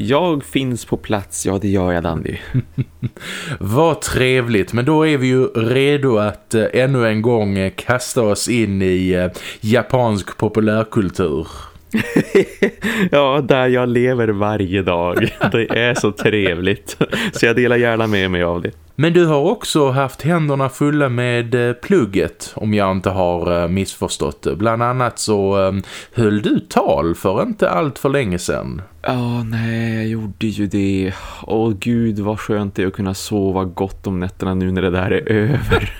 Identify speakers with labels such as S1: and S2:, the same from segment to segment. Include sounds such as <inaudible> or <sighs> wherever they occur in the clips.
S1: Jag finns på plats, ja det gör jag Dandy. <laughs>
S2: Vad trevligt, men då är vi ju redo att äh, ännu en gång äh, kasta oss in i äh, japansk populärkultur. <laughs>
S1: ja, där jag lever varje dag. <laughs> Det är så trevligt. Så jag delar gärna med mig av det.
S2: Men du har också haft händerna fulla med eh, plugget om jag inte har eh, missförstått det. Bland annat så um, höll du tal för inte allt för länge sedan.
S1: Ja, oh, nej, jag gjorde ju det. Åh oh, gud, vad skönt det är att kunna sova gott om nätterna nu när det där är över.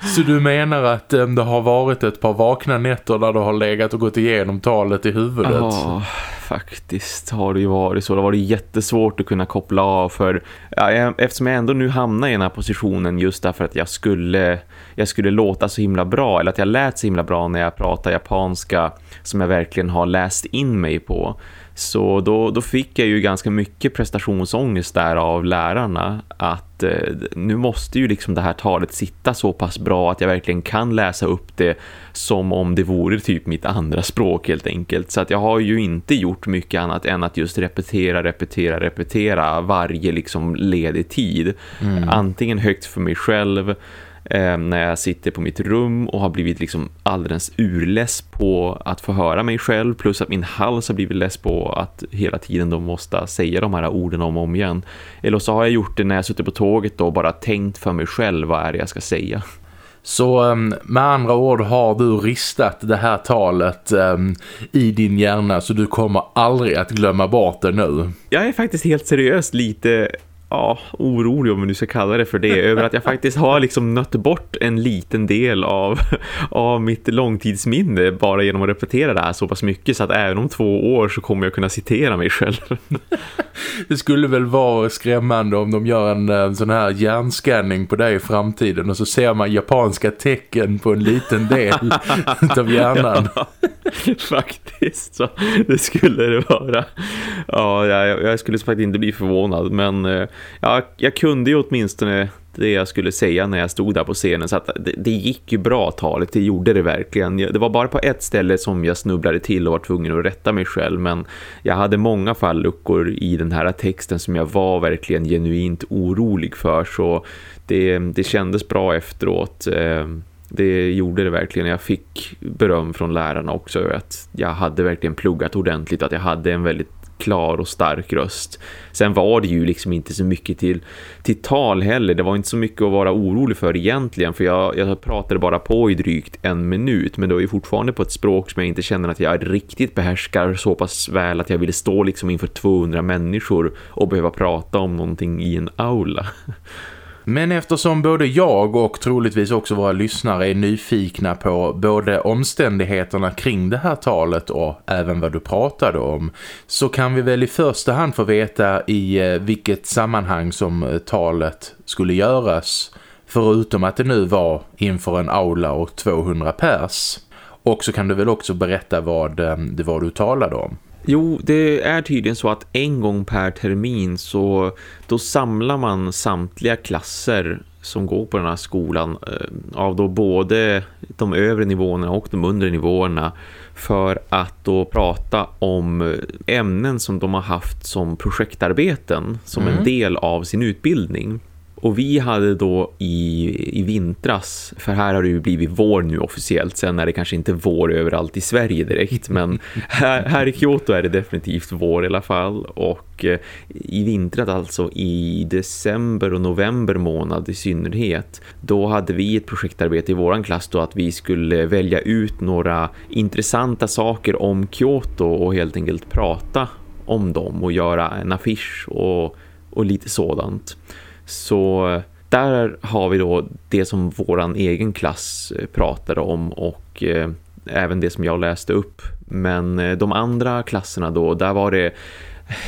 S1: <laughs>
S2: så du menar att um, det har varit ett par vakna nätter där du har legat och gått igenom talet i huvudet? Ja,
S1: oh, faktiskt har det ju varit så. Det har varit jättesvårt att kunna koppla av för ja, eftersom jag ändå nu hamnar i den här positionen just därför att jag skulle, jag skulle låta så himla bra eller att jag lät så himla bra när jag pratar japanska som jag verkligen har läst in mig på så då, då fick jag ju ganska mycket prestationsångest där av lärarna att eh, nu måste ju liksom det här talet sitta så pass bra att jag verkligen kan läsa upp det som om det vore typ mitt andra språk helt enkelt. Så att jag har ju inte gjort mycket annat än att just repetera, repetera, repetera varje liksom ledig tid. Mm. Antingen högt för mig själv eh, när jag sitter på mitt rum och har blivit liksom alldeles urless på att få höra mig själv plus att min hals har blivit less på att hela tiden då måste säga de här orden om och om igen. Eller så har jag gjort det när jag suttit på tåget och bara tänkt för mig själv vad är det jag ska säga.
S2: Så um, med andra ord har du ristat det här talet um, i din hjärna så du kommer aldrig att glömma bort det nu.
S1: Jag är faktiskt helt seriöst lite ja, orolig om man nu ska kalla det för det <laughs> över att jag faktiskt har liksom nött bort en liten del av, <laughs> av mitt långtidsminne bara genom att repetera det här så pass mycket så att även om två år så kommer jag kunna citera mig själv. <laughs>
S2: Det skulle väl vara skrämmande om de gör en, en sån här hjärnscanning på dig i framtiden och så ser man japanska tecken på en liten del av hjärnan. Ja,
S1: faktiskt, så det skulle det vara. Ja, jag, jag skulle faktiskt inte bli förvånad men eh, ja, jag kunde ju åtminstone det jag skulle säga när jag stod där på scenen så att det, det, gick ju bra talet, det gjorde det verkligen. Det var bara på ett ställe som jag snubblade till och var tvungen att rätta mig själv men jag hade många falluckor i den här texten som jag var verkligen genuint orolig för så det, det kändes bra efteråt. Ehm, det gjorde det verkligen. Jag fick beröm från lärarna också att jag hade verkligen pluggat ordentligt, att jag hade en väldigt klar och stark röst. Sen var det ju liksom inte så mycket till, till tal heller. Det var inte så mycket att vara orolig för egentligen. För jag, jag pratade bara på i drygt en minut. Men det var ju fortfarande på ett språk som jag inte känner att jag riktigt behärskar så pass väl att jag ville stå liksom inför 200 människor och behöva prata om någonting i en aula. <laughs>
S2: Men eftersom både jag och troligtvis också våra lyssnare är nyfikna på både omständigheterna kring det här talet och även vad du pratade om så kan vi väl i första hand få veta i eh, vilket sammanhang som eh, talet skulle göras förutom att det nu var inför en aula och 200 pers. Och så kan du väl också berätta vad eh, det var du talade om.
S1: Jo, det är tydligen så att en gång per termin så då samlar man samtliga klasser som går på den här skolan eh, av då både de övre nivåerna och de undre nivåerna för att då prata om ämnen som de har haft som projektarbeten som mm. en del av sin utbildning. Och vi hade då i, i vintras, för här har det ju blivit vår nu officiellt, sen är det kanske inte vår överallt i Sverige direkt, men <laughs> här, här i Kyoto är det definitivt vår i alla fall. Och eh, i vintrat alltså i december och november månad i synnerhet, då hade vi ett projektarbete i våran klass då att vi skulle välja ut några intressanta saker om Kyoto och helt enkelt prata om dem och göra en affisch och, och lite sådant. Så eh, där har vi då det som våran egen klass eh, pratade om och eh, även det som jag läste upp. Men eh, de andra klasserna då, där var det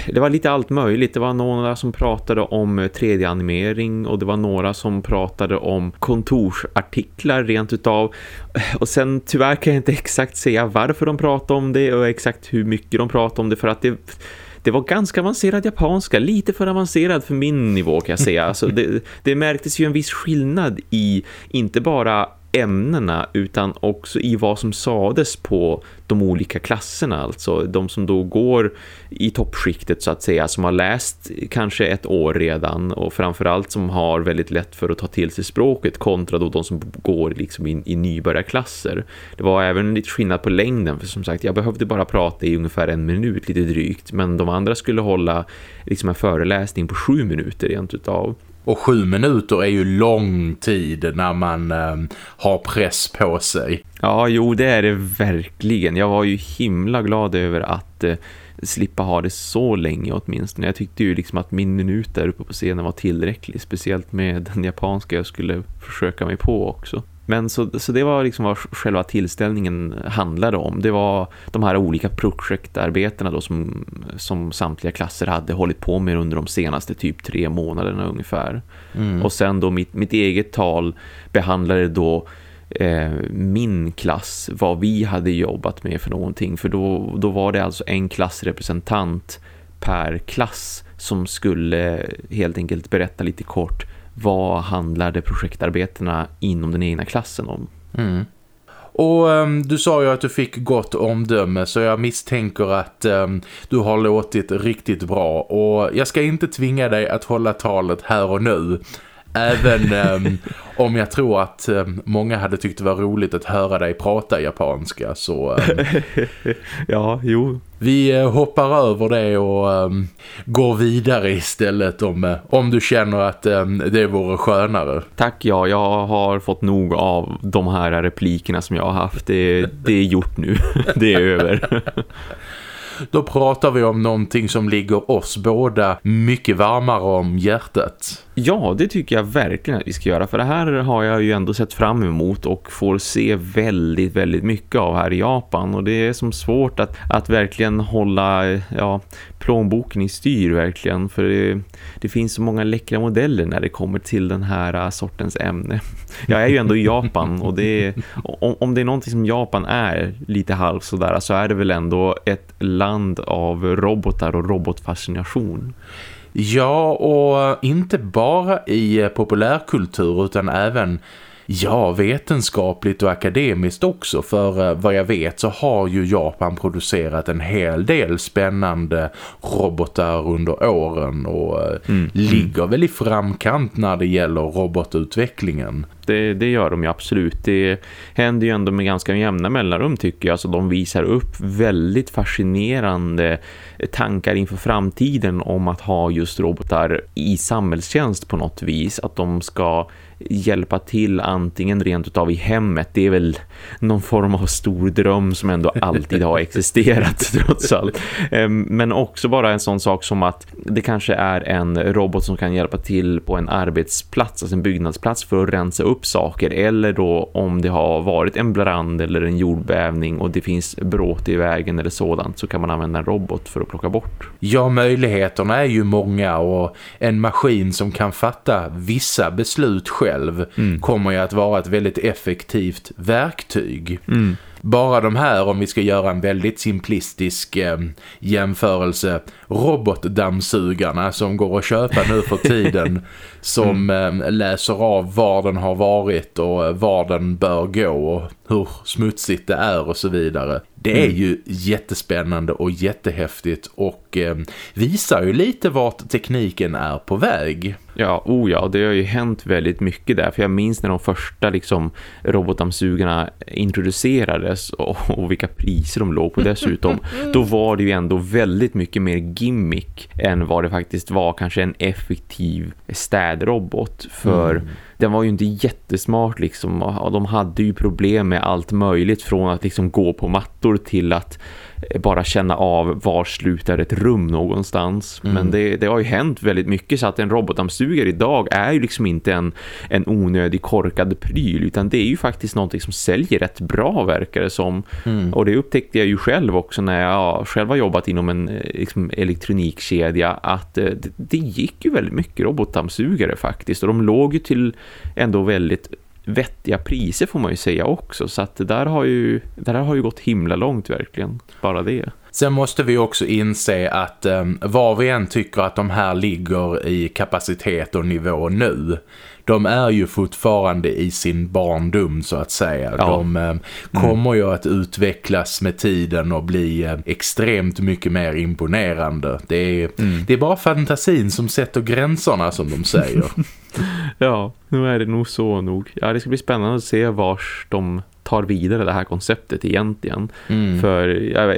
S1: det var lite allt möjligt. Det var några som pratade om eh, 3D-animering och det var några som pratade om kontorsartiklar rent utav. <laughs> Och sen tyvärr kan jag inte <laughs> exakt säga varför de pratade om det och exakt hur mycket de pratade om det för att det det var ganska avancerad japanska, lite för avancerad för min nivå kan jag säga. Alltså det, det märktes ju en viss skillnad i inte bara ämnena utan också i vad som sades på de olika klasserna. Alltså de som då går i toppskiktet så att säga som har läst kanske ett år redan och framförallt som har väldigt lätt för att ta till sig språket kontra då de som går liksom in i nybörjarklasser. Det var även lite skillnad på längden för som sagt jag behövde bara prata i ungefär en minut lite drygt men de andra skulle hålla liksom en föreläsning på sju minuter rent utav.
S2: Och sju minuter är ju lång tid när man eh, har press på sig.
S1: Ja, jo det är det verkligen. Jag var ju himla glad över att eh, slippa ha det så länge åtminstone. Jag tyckte ju liksom att min minut där uppe på scenen var tillräcklig. Speciellt med den japanska jag skulle försöka mig på också. Men så, så det var liksom vad själva tillställningen handlade om. Det var de här olika projektarbetena då som, som samtliga klasser hade hållit på med under de senaste typ tre månaderna ungefär. Mm. Och sen då mitt, mitt eget tal behandlade då eh, min klass, vad vi hade jobbat med för någonting. För då, då var det alltså en klassrepresentant per klass som skulle helt enkelt berätta lite kort vad handlade projektarbetena inom den egna klassen om?
S2: Mm. Och um, du sa ju att du fick gott omdöme så jag misstänker att um, du har låtit riktigt bra och jag ska inte tvinga dig att hålla talet här och nu. Även um, om jag tror att um, många hade tyckt det var roligt att höra dig prata japanska så... Um, <laughs>
S1: ja, jo.
S2: Vi uh, hoppar över det och går vidare istället om, uh, om du känner att det vore skönare.
S1: Tack, ja. Jag har fått nog av de här replikerna som jag har haft. Det, det är gjort nu. <laughs> det är över. <laughs>
S2: Då pratar vi om någonting som ligger oss båda mycket varmare om hjärtat.
S1: Ja, det tycker jag verkligen att vi ska göra. För det här har jag ju ändå sett fram emot och får se väldigt, väldigt mycket av här i Japan. Och det är som svårt att, att verkligen hålla ja, plånboken i styr verkligen. För det, det finns så många läckra modeller när det kommer till den här äh, sortens ämne. <laughs> Jag är ju ändå i Japan och det är, om, om det är någonting som Japan är lite halv sådär så är det väl ändå ett land av robotar och robotfascination.
S2: Ja, och inte bara i populärkultur utan även Ja, vetenskapligt och akademiskt också för eh, vad jag vet så har ju Japan producerat en hel del spännande robotar under åren och eh, mm. ligger väl i framkant när det gäller robotutvecklingen.
S1: Det, det, gör de ju absolut. Det händer ju ändå med ganska jämna mellanrum tycker jag. Så de visar upp väldigt fascinerande tankar inför framtiden om att ha just robotar i samhällstjänst på något vis. Att de ska hjälpa till antingen rent utav i hemmet. Det är väl någon form av stor dröm som ändå alltid har existerat <laughs> trots allt. Ehm, men också bara en sån sak som att det kanske är en robot som kan hjälpa till på en arbetsplats, alltså en byggnadsplats för att rensa upp saker. Eller då om det har varit en brand eller en jordbävning och det finns bråte i vägen eller sådant så kan man använda en robot för att plocka bort.
S2: Ja, möjligheterna är ju många och en maskin som kan fatta vissa beslut själv själv mm. kommer ju att vara ett väldigt effektivt verktyg. Mm. Bara de här, om vi ska göra en väldigt simplistisk eh, jämförelse, robotdammsugarna som går att köpa nu för tiden <laughs> som mm. eh, läser av var den har varit och var den bör gå och hur smutsigt det är och så vidare. Det är mm. ju jättespännande och jättehäftigt och eh, visar ju lite vart tekniken är på väg.
S1: Ja, oh ja, det har ju hänt väldigt mycket där. För jag minns när de första liksom, robotdammsugarna introducerades och, och vilka priser de låg på dessutom. <laughs> då var det ju ändå väldigt mycket mer gimmick än vad det faktiskt var kanske en effektiv städrobot. För mm den var ju inte jättesmart liksom. Och de hade ju problem med allt möjligt från att liksom gå på mattor till att bara känna av var slutar ett rum någonstans. Mm. Men det, det har ju hänt väldigt mycket så att en robotdammsugare idag är ju liksom inte en, en onödig korkad pryl utan det är ju faktiskt någonting som säljer rätt bra verkar det som. Mm. Och det upptäckte jag ju själv också när jag själv har jobbat inom en liksom, elektronikkedja att det, det gick ju väldigt mycket robotdammsugare faktiskt och de låg ju till ändå väldigt vettiga priser får man ju säga också. Så att det där har ju, det där har ju gått himla långt verkligen, bara det.
S2: Sen måste vi också inse att um, var vi än tycker att de här ligger i kapacitet och nivå nu de är ju fortfarande i sin barndom så att säga. Ja. De eh, mm. kommer ju att utvecklas med tiden och bli eh, extremt mycket mer imponerande. Det är, mm. det är bara fantasin som sätter gränserna som de säger. <laughs> <laughs>
S1: ja, nu är det nog så nog. Ja, det ska bli spännande att se vars de tar vidare det här konceptet egentligen. Mm. För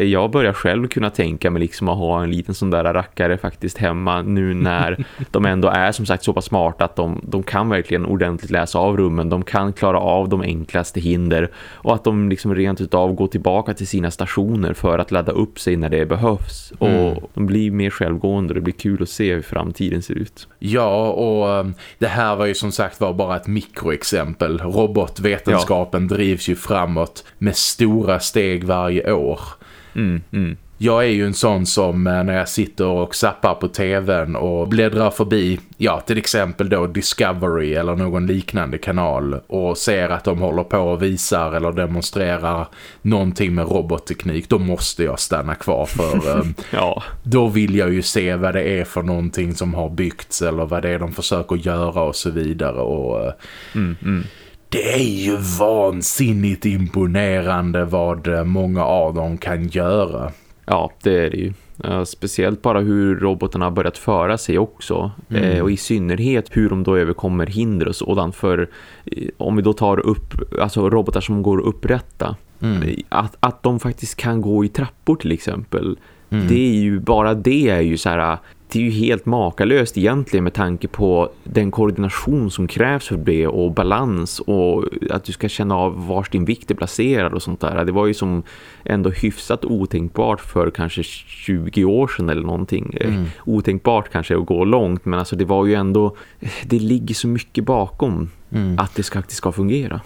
S1: jag, börjar själv kunna tänka mig liksom att ha en liten sån där rackare faktiskt hemma nu <laughs> när de ändå är som sagt så pass smarta att de, de kan verkligen ordentligt läsa av rummen. De kan klara av de enklaste hinder och att de liksom rent utav går tillbaka till sina stationer för att ladda upp sig när det behövs. Mm. Och de blir mer självgående och det blir kul att se hur framtiden ser ut.
S2: Ja, och um, det här var ju som sagt var bara ett mikroexempel. Robotvetenskapen ja. drivs ju framåt med stora steg varje år. Mm, mm. Jag är ju en sån som eh, när jag sitter och zappar på tvn och bläddrar förbi, ja till exempel då Discovery eller någon liknande kanal och ser att de håller på och visar eller demonstrerar någonting med robotteknik, då måste jag stanna kvar för <laughs> eh, ja. då vill jag ju se vad det är för någonting som har byggts eller vad det är de försöker göra och så vidare och eh, mm, mm det är ju vansinnigt imponerande vad många av dem kan göra.
S1: Ja, det är det ju. speciellt bara hur robotarna har börjat föra sig också. Mm. Eh, och i synnerhet hur de då överkommer hinder och sådant. För eh, om vi då tar upp alltså robotar som går upprätta. Mm. Att, att de faktiskt kan gå i trappor till exempel. Mm. Det är ju bara det är ju så här det är ju helt makalöst egentligen med tanke på den koordination som krävs för det och balans och att du ska känna av var din vikt är placerad och sånt där. Det var ju som ändå hyfsat otänkbart för kanske 20 år sedan eller någonting. Eh, mm. Otänkbart kanske att gå långt men alltså det var ju ändå, det ligger så mycket bakom mm. att det faktiskt ska fungera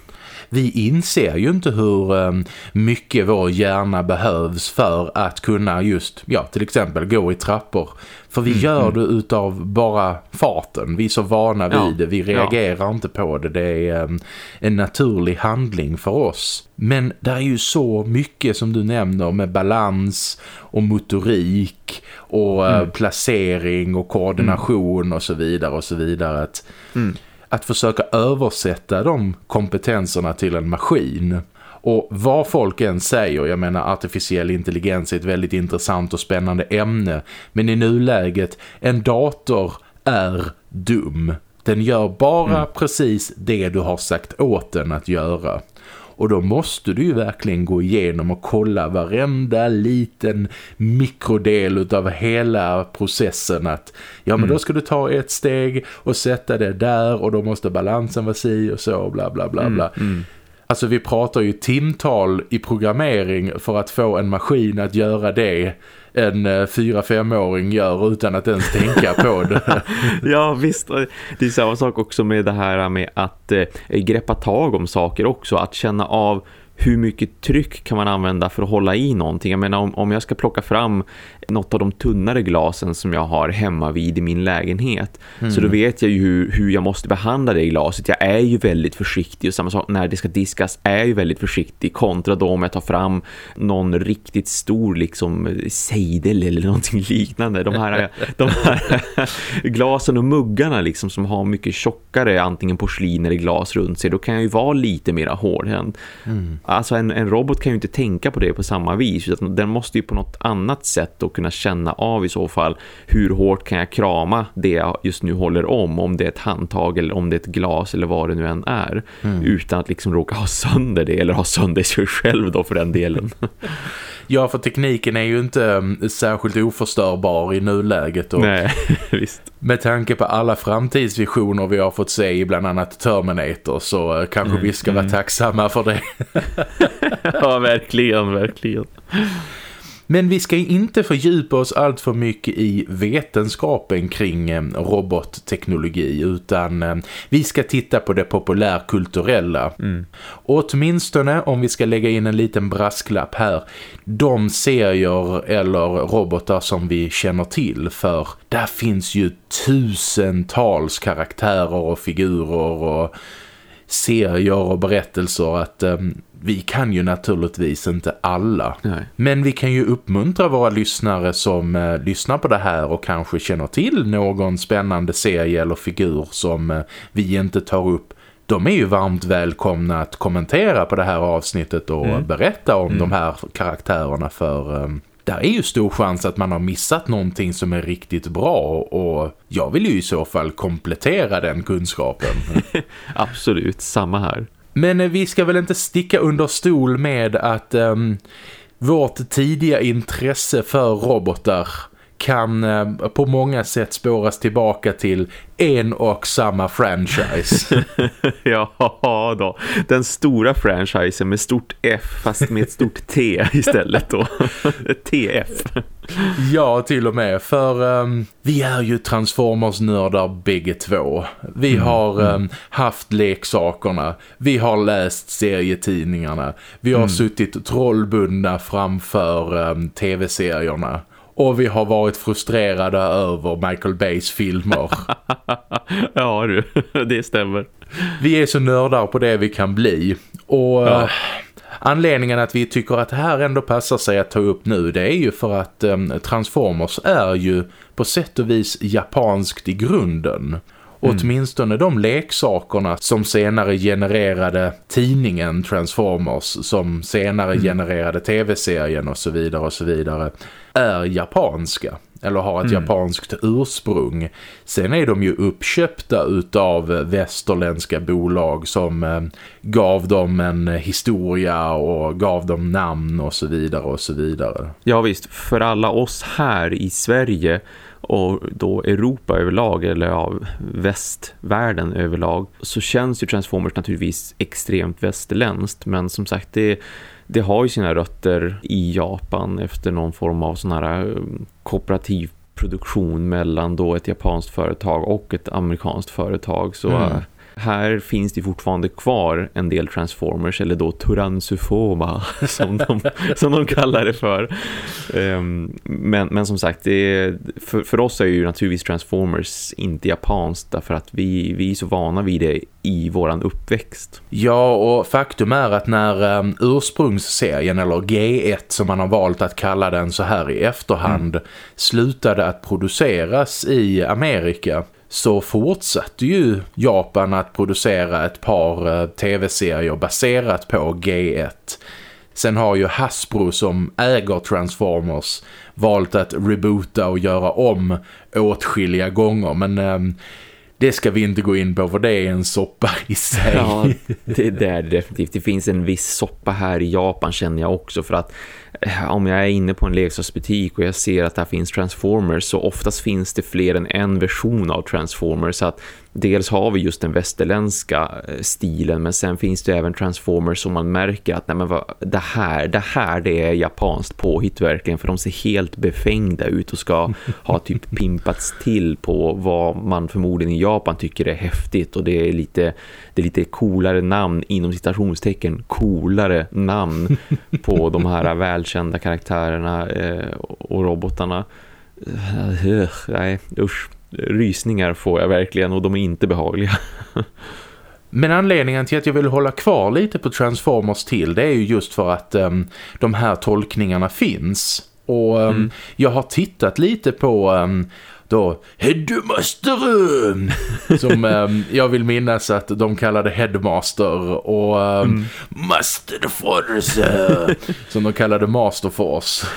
S2: vi inser ju inte hur ehm, mycket vår hjärna behövs för att kunna just, ja till exempel gå i trappor. För vi mm, gör mm. det utav bara farten. Vi är så vana ja. vid det. Vi reagerar ja. inte på det. Det är um, en naturlig handling för oss. Men det är ju så mycket som du nämner med balans och motorik och mm. uh, placering och koordination mm. och så vidare och så vidare. Att, mm att försöka översätta de kompetenserna till en maskin. Och vad folk än säger, jag menar artificiell intelligens är ett väldigt intressant och spännande ämne. Men i nuläget, en dator är dum. Den gör bara mm. precis det du har sagt åt den att göra. Och då måste du ju verkligen gå igenom och kolla varenda liten mikrodel av hela processen. Att ja men mm. då ska du ta ett steg och sätta det där och då måste balansen vara si och så bla bla bla bla. Mm. Mm. Alltså vi pratar ju timtal i programmering för att få en maskin att göra det en eh, 4-5-åring gör utan att ens tänka på det. <laughs>
S1: ja visst, det är samma sak också med det här med att eh, greppa tag om saker också. Att känna av hur mycket tryck kan man använda för att hålla i någonting? Jag menar om, om jag ska plocka fram något av de tunnare glasen som jag har hemma vid i min lägenhet. Mm. Så då vet jag ju hur, hur jag måste behandla det glaset. Jag är ju väldigt försiktig och samma sak när det ska diskas är jag ju väldigt försiktig kontra då om jag tar fram någon riktigt stor liksom sejdel eller någonting <laughs> liknande. De här, <laughs> de här glasen och muggarna liksom som har mycket tjockare antingen porslin eller glas runt sig. Då kan jag ju vara lite mer hårdhänt. Mm. Alltså en, en robot kan ju inte tänka på det på samma vis utan den måste ju på något annat sätt då kunna känna av i så fall hur hårt kan jag krama det jag just nu håller om om det är ett handtag eller om det är ett glas eller vad det nu än är mm. utan att liksom råka ha sönder det eller ha sönder sig själv då för den delen. <laughs>
S2: Ja, för tekniken är ju inte um, särskilt oförstörbar i nuläget. Och
S1: Nej, <laughs> visst.
S2: Med tanke på alla framtidsvisioner vi har fått se i bland annat Terminator så uh, kanske mm, vi ska mm. vara tacksamma för det. <laughs>
S1: ja, verkligen, verkligen.
S2: Men vi ska inte fördjupa oss allt för mycket i vetenskapen kring eh, robotteknologi utan eh, vi ska titta på det populärkulturella. Mm. Åtminstone om vi ska lägga in en liten brasklapp här. De serier eller robotar som vi känner till för där finns ju tusentals karaktärer och figurer och serier och berättelser att um, vi kan ju naturligtvis inte alla. Nej. Men vi kan ju uppmuntra våra lyssnare som uh, lyssnar på det här och kanske känner till någon spännande serie eller figur som uh, vi inte tar upp. De är ju varmt välkomna att kommentera på det här avsnittet och mm. berätta om mm. de här karaktärerna för um, där är ju stor chans att man har missat någonting som är riktigt bra och jag vill ju i så fall komplettera den kunskapen. <laughs>
S1: Absolut, samma här.
S2: Men eh, vi ska väl inte sticka under stol med att um, vårt tidiga intresse för robotar kan eh, på många sätt spåras tillbaka till en och samma franchise. <laughs>
S1: ja då, den stora franchisen med stort F fast med ett stort T <laughs> istället då. TF.
S2: Ja, till och med. För um, vi är ju Transformers-nördar bägge två. Vi mm, har um, haft leksakerna. Vi har läst serietidningarna. Vi har mm. suttit trollbundna framför um, tv-serierna. Och vi har varit frustrerade över Michael Bays filmer. <laughs>
S1: ja du, <laughs> det stämmer.
S2: Vi är så nördar på det vi kan bli. Och ja. uh, anledningen att vi tycker att det här ändå passar sig att ta upp nu det är ju för att um, Transformers är ju på sätt och vis japanskt i grunden. Mm. Åtminstone de leksakerna som senare genererade tidningen Transformers, som senare mm. genererade tv-serien och så vidare och så vidare är japanska eller har ett mm. japanskt ursprung. Sen är de ju uppköpta utav västerländska bolag som eh, gav dem en historia och gav dem namn och så vidare och så vidare.
S1: Ja visst, för alla oss här i Sverige och då Europa överlag eller av västvärlden överlag så känns ju Transformers naturligtvis extremt västerländskt men som sagt det det har ju sina rötter i Japan efter någon form av sån här eh, kooperativ produktion mellan då ett japanskt företag och ett amerikanskt företag så mm. Här finns det fortfarande kvar en del Transformers eller då Tyrannosaurus <laughs> som de, som de kallar det för. Um, men, men som sagt, det för, för oss är ju naturligtvis Transformers inte japanskt därför att vi, vi är så vana vid det i våran uppväxt.
S2: Ja, och faktum är att när um, ursprungsserien eller G1 som man har valt att kalla den så här i efterhand mm. slutade att produceras i Amerika så fortsatte ju Japan att producera ett par eh, tv-serier baserat på G1. Sen har ju Hasbro som äger Transformers valt att reboota och göra om åtskilliga gånger men eh, det ska vi inte gå in på för det är en soppa i sig. Ja,
S1: det, det är definitivt. Det finns en viss soppa här i Japan känner jag också för att Eh, om jag är inne på en leksaksbutik och jag ser att där finns Transformers så oftast finns det fler än en version av Transformers. Så att dels har vi just den västerländska eh, stilen men sen finns det även Transformers som man märker att nej men vad, det här det här det är japanskt påhitt verkligen för de ser helt befängda ut och ska ha typ <laughs> pimpats till på vad man förmodligen i Japan tycker är häftigt. Och det är lite, det är lite coolare namn inom citationstecken coolare namn på de här <laughs> välkända karaktärerna eh, och robotarna. Eh, nej usch rysningar får jag verkligen och de är inte behagliga. <laughs>
S2: Men anledningen till att jag vill hålla kvar lite på Transformers till det är ju just för att um, de här tolkningarna finns. Och um, mm. jag har tittat lite på um, då Headmaster <laughs> som um, jag vill minnas att de kallade Headmaster och um, mm. Master Force <laughs> som de kallade Master Force.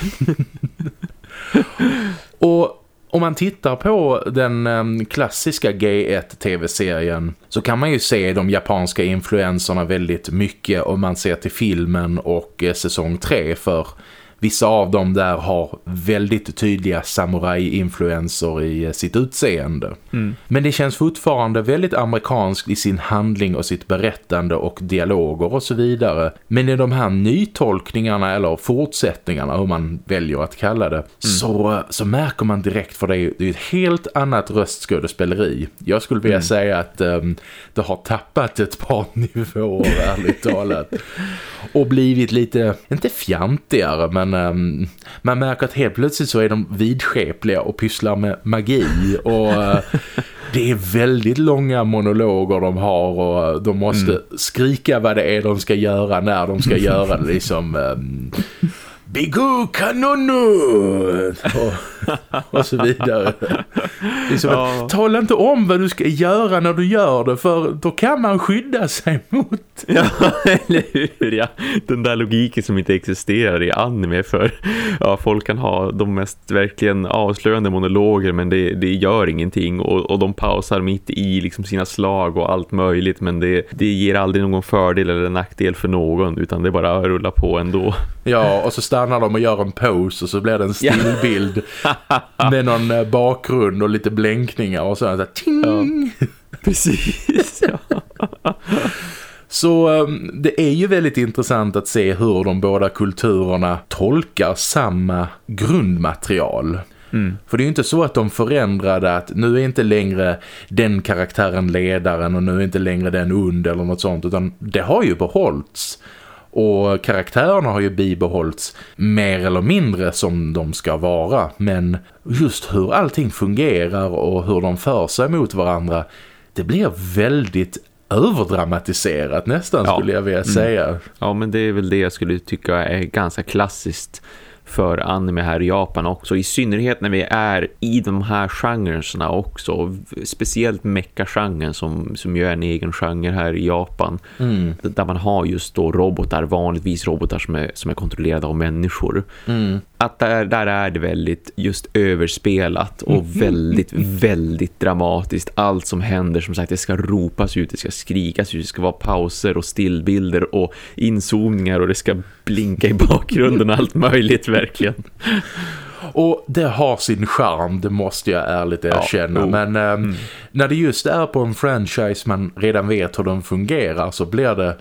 S2: och om man tittar på den ehm, klassiska G1-tv-serien så kan man ju se de japanska influenserna väldigt mycket om man ser till filmen och eh, säsong 3 för Vissa av dem där har väldigt tydliga samurai-influenser i eh, sitt utseende. Mm. Men det känns fortfarande väldigt amerikanskt i sin handling och sitt berättande och dialoger och så vidare. Men i de här nytolkningarna eller fortsättningarna, hur man väljer att kalla det, mm. så, så märker man direkt för det är, det är ett helt annat röstskådespeleri. Jag skulle vilja mm. säga att um, det har tappat ett par <laughs> nivåer, ärligt talat. Och blivit lite, inte fjantigare, men um, man märker att helt plötsligt så är de vidskepliga och pysslar med magi. Och uh, <laughs> det är väldigt långa monologer de har och de måste mm. skrika vad det är de ska göra när de ska göra det. Liksom... Um, Bigu kanonu <laughs> och, <laughs> och så vidare. Liksom, ja. Tala inte om vad du ska göra när du gör det för då kan man skydda sig <laughs> mot. <laughs>
S1: Ja, eller hur? Ja. Den där logiken som inte existerar i anime för ja, folk kan ha de mest verkligen avslöjande monologer men det, det gör ingenting och, och de pausar mitt i liksom sina slag och allt möjligt men det, det ger aldrig någon fördel eller nackdel för någon utan det bara rullar på ändå.
S2: Ja, och så stannar de och gör en pose och så blir det en stillbild <laughs> med någon eh, bakgrund och lite blänkningar och så, så ting!
S1: Ja. <laughs> Precis, ja.
S2: Så ehm, det är ju väldigt intressant att se hur de båda kulturerna tolkar samma grundmaterial. Mm. För det är ju inte så att de förändrade att nu är inte längre den karaktären ledaren och nu är inte längre den und eller något sånt utan det har ju behållits. Och karaktärerna har ju bibehållits mer eller mindre som de ska vara. Men just hur allting fungerar och hur de för sig mot varandra, det blir väldigt överdramatiserat nästan ja. skulle jag vilja mm. säga. Mm.
S1: Ja men det är väl det jag skulle tycka är ganska klassiskt för anime här i Japan också. I synnerhet när vi är i de här genrerna också. Speciellt mecha-genren som, som ju är en egen genre här i Japan. Mm. Där man har just då robotar, vanligtvis robotar som är, som är kontrollerade av människor. Mm att där, där är det väldigt just överspelat och mm. väldigt, väldigt dramatiskt. Allt som händer, som sagt, det ska ropas ut, det ska skrikas ut, det ska vara pauser och stillbilder och inzoomningar och det ska blinka i bakgrunden allt möjligt, verkligen.
S2: Och det har sin charm, det måste jag ärligt erkänna. Ja, oh. Men eh, mm. när det just är på en franchise man redan vet hur den fungerar så blir det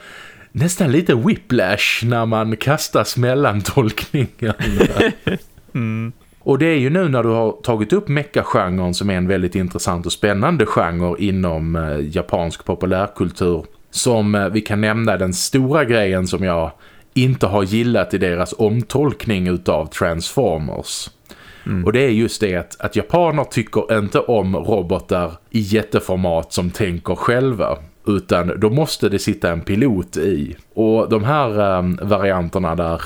S2: nästan lite whiplash när man kastas mellan <laughs> tolkningarna. mm. Och det är ju nu när du har tagit upp mecha-genren som är en väldigt intressant och spännande genre inom eh, japansk populärkultur som eh, vi kan nämna den stora grejen som jag inte har gillat i deras omtolkning utav Transformers. Mm. Och det är just det att, att japaner tycker inte om robotar i jätteformat som tänker själva utan då måste det sitta en pilot i. Och de här um, varianterna där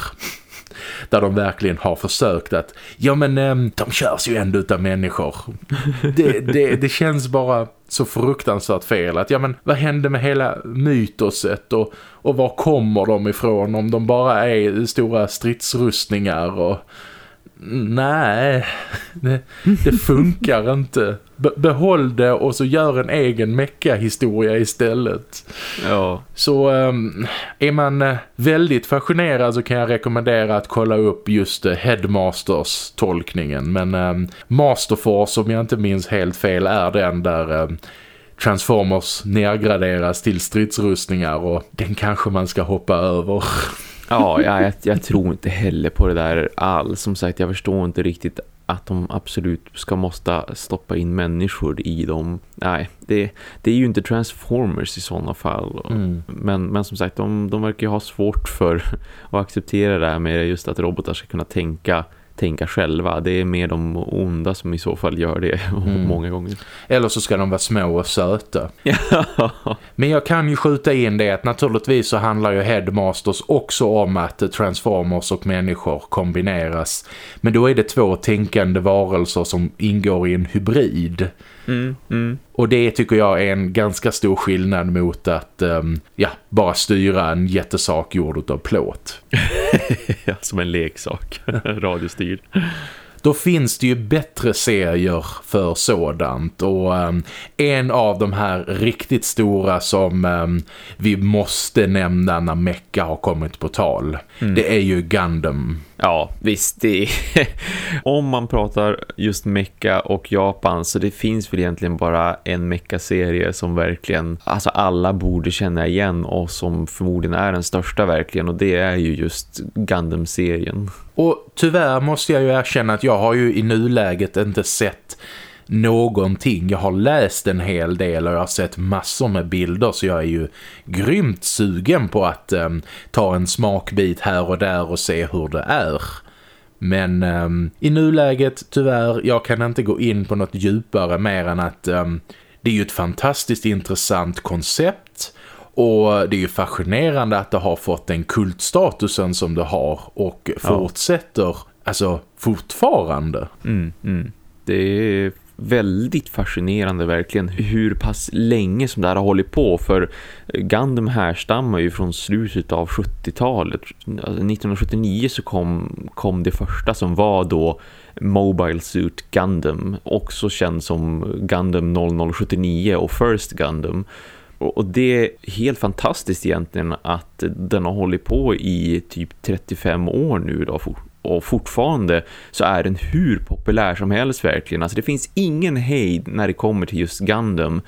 S2: där de verkligen har försökt att ja men ehm, de körs ju ändå utav människor. Det, det, det känns bara så fruktansvärt fel att ja men vad hände med hela mytoset och, och var kommer de ifrån om de bara är stora stridsrustningar och nej, det, det funkar inte. Be behåll det och så gör en egen mecka-historia istället.
S1: Ja.
S2: Så um, är man uh, väldigt fascinerad så kan jag rekommendera att kolla upp just uh, Headmasters tolkningen. Men um, Masterforce, om jag inte minns helt fel, är den där... Um, Transformers nedgraderas till stridsrustningar och den kanske man ska hoppa över.
S1: Ja, jag, jag, tror inte heller på det där alls. Som sagt, jag förstår inte riktigt att de absolut ska måste stoppa in människor i dem. Nej, det, det är ju inte Transformers i sådana fall. Mm. Men, men som sagt, de, de verkar ju ha svårt för <laughs> att acceptera det här med just att robotar ska kunna tänka tänka själva. Det är mer de onda som i så fall gör det <laughs> mm. många gånger.
S2: Eller så ska de vara små och söta. <laughs> Men jag kan ju skjuta in det att naturligtvis så handlar ju Headmasters också om att Transformers och människor kombineras. Men då är det två tänkande varelser som ingår i en hybrid. Mm, mm. Och det tycker jag är en ganska stor skillnad mot att um, ja, bara styra en jättesak gjord av plåt. <laughs>
S1: ja, som en leksak. <laughs> Radiostyrd.
S2: Då finns det ju bättre serier för sådant och um, en av de här riktigt stora som um, vi måste nämna när Mecca har kommit på tal. Mm. Det är ju Gundam.
S1: Ja, visst. Det <laughs> Om man pratar just Mecka och Japan så det finns väl egentligen bara en Mecka-serie som verkligen, alltså alla borde känna igen och som förmodligen är den största verkligen och det är ju just Gundam-serien.
S2: Och tyvärr måste jag ju erkänna att jag har ju i nuläget inte sett någonting. Jag har läst en hel del och jag har sett massor med bilder så jag är ju grymt sugen på att um, ta en smakbit här och där och se hur det är. Men um, i nuläget tyvärr, jag kan inte gå in på något djupare mer än att um, det är ju ett fantastiskt intressant koncept och det är ju fascinerande att det har fått den kultstatusen som det har och fortsätter ja. alltså fortfarande.
S1: Mm, mm. Det är väldigt fascinerande verkligen hur pass länge som det här har hållit på för Gundam härstammar ju från slutet av 70-talet. 1979 alltså, så kom, kom det första som var då Mobile Suit Gundam, också känd som Gundam 0079 och First Gundam. Och det är helt fantastiskt egentligen att den har hållit på i typ 35 år nu då och fortfarande så är den hur populär som helst verkligen. Alltså det finns ingen hejd när det kommer till just Gundam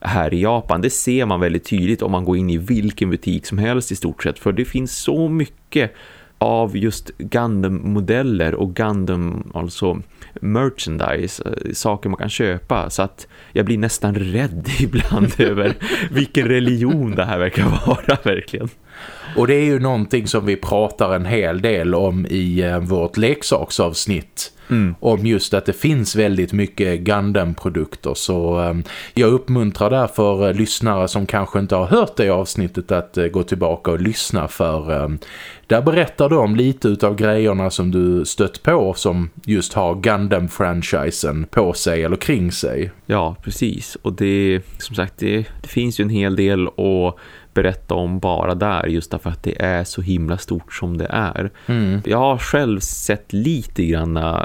S1: här i Japan. Det ser man väldigt tydligt om man går in i vilken butik som helst i stort sett. För det finns så mycket av just Gundam-modeller och Gundam, alltså merchandise, eh, saker man kan köpa så att jag blir nästan rädd <laughs> ibland över vilken religion det här verkar vara <laughs> verkligen.
S2: Och det är ju någonting som vi pratar en hel del om i eh, vårt leksaksavsnitt. Mm. Om just att det finns väldigt mycket Gundam-produkter. Så eh, jag uppmuntrar därför eh, lyssnare som kanske inte har hört det avsnittet att gå tillbaka och lyssna. För där berättar om lite av grejerna som du stött på som just har Gundam-franchisen på sig eller kring sig.
S1: Ja, precis. Och det, som sagt, det, det finns ju en hel del att berätta om bara där just därför att det är så himla stort som det är. Mm. Jag har själv sett lite grann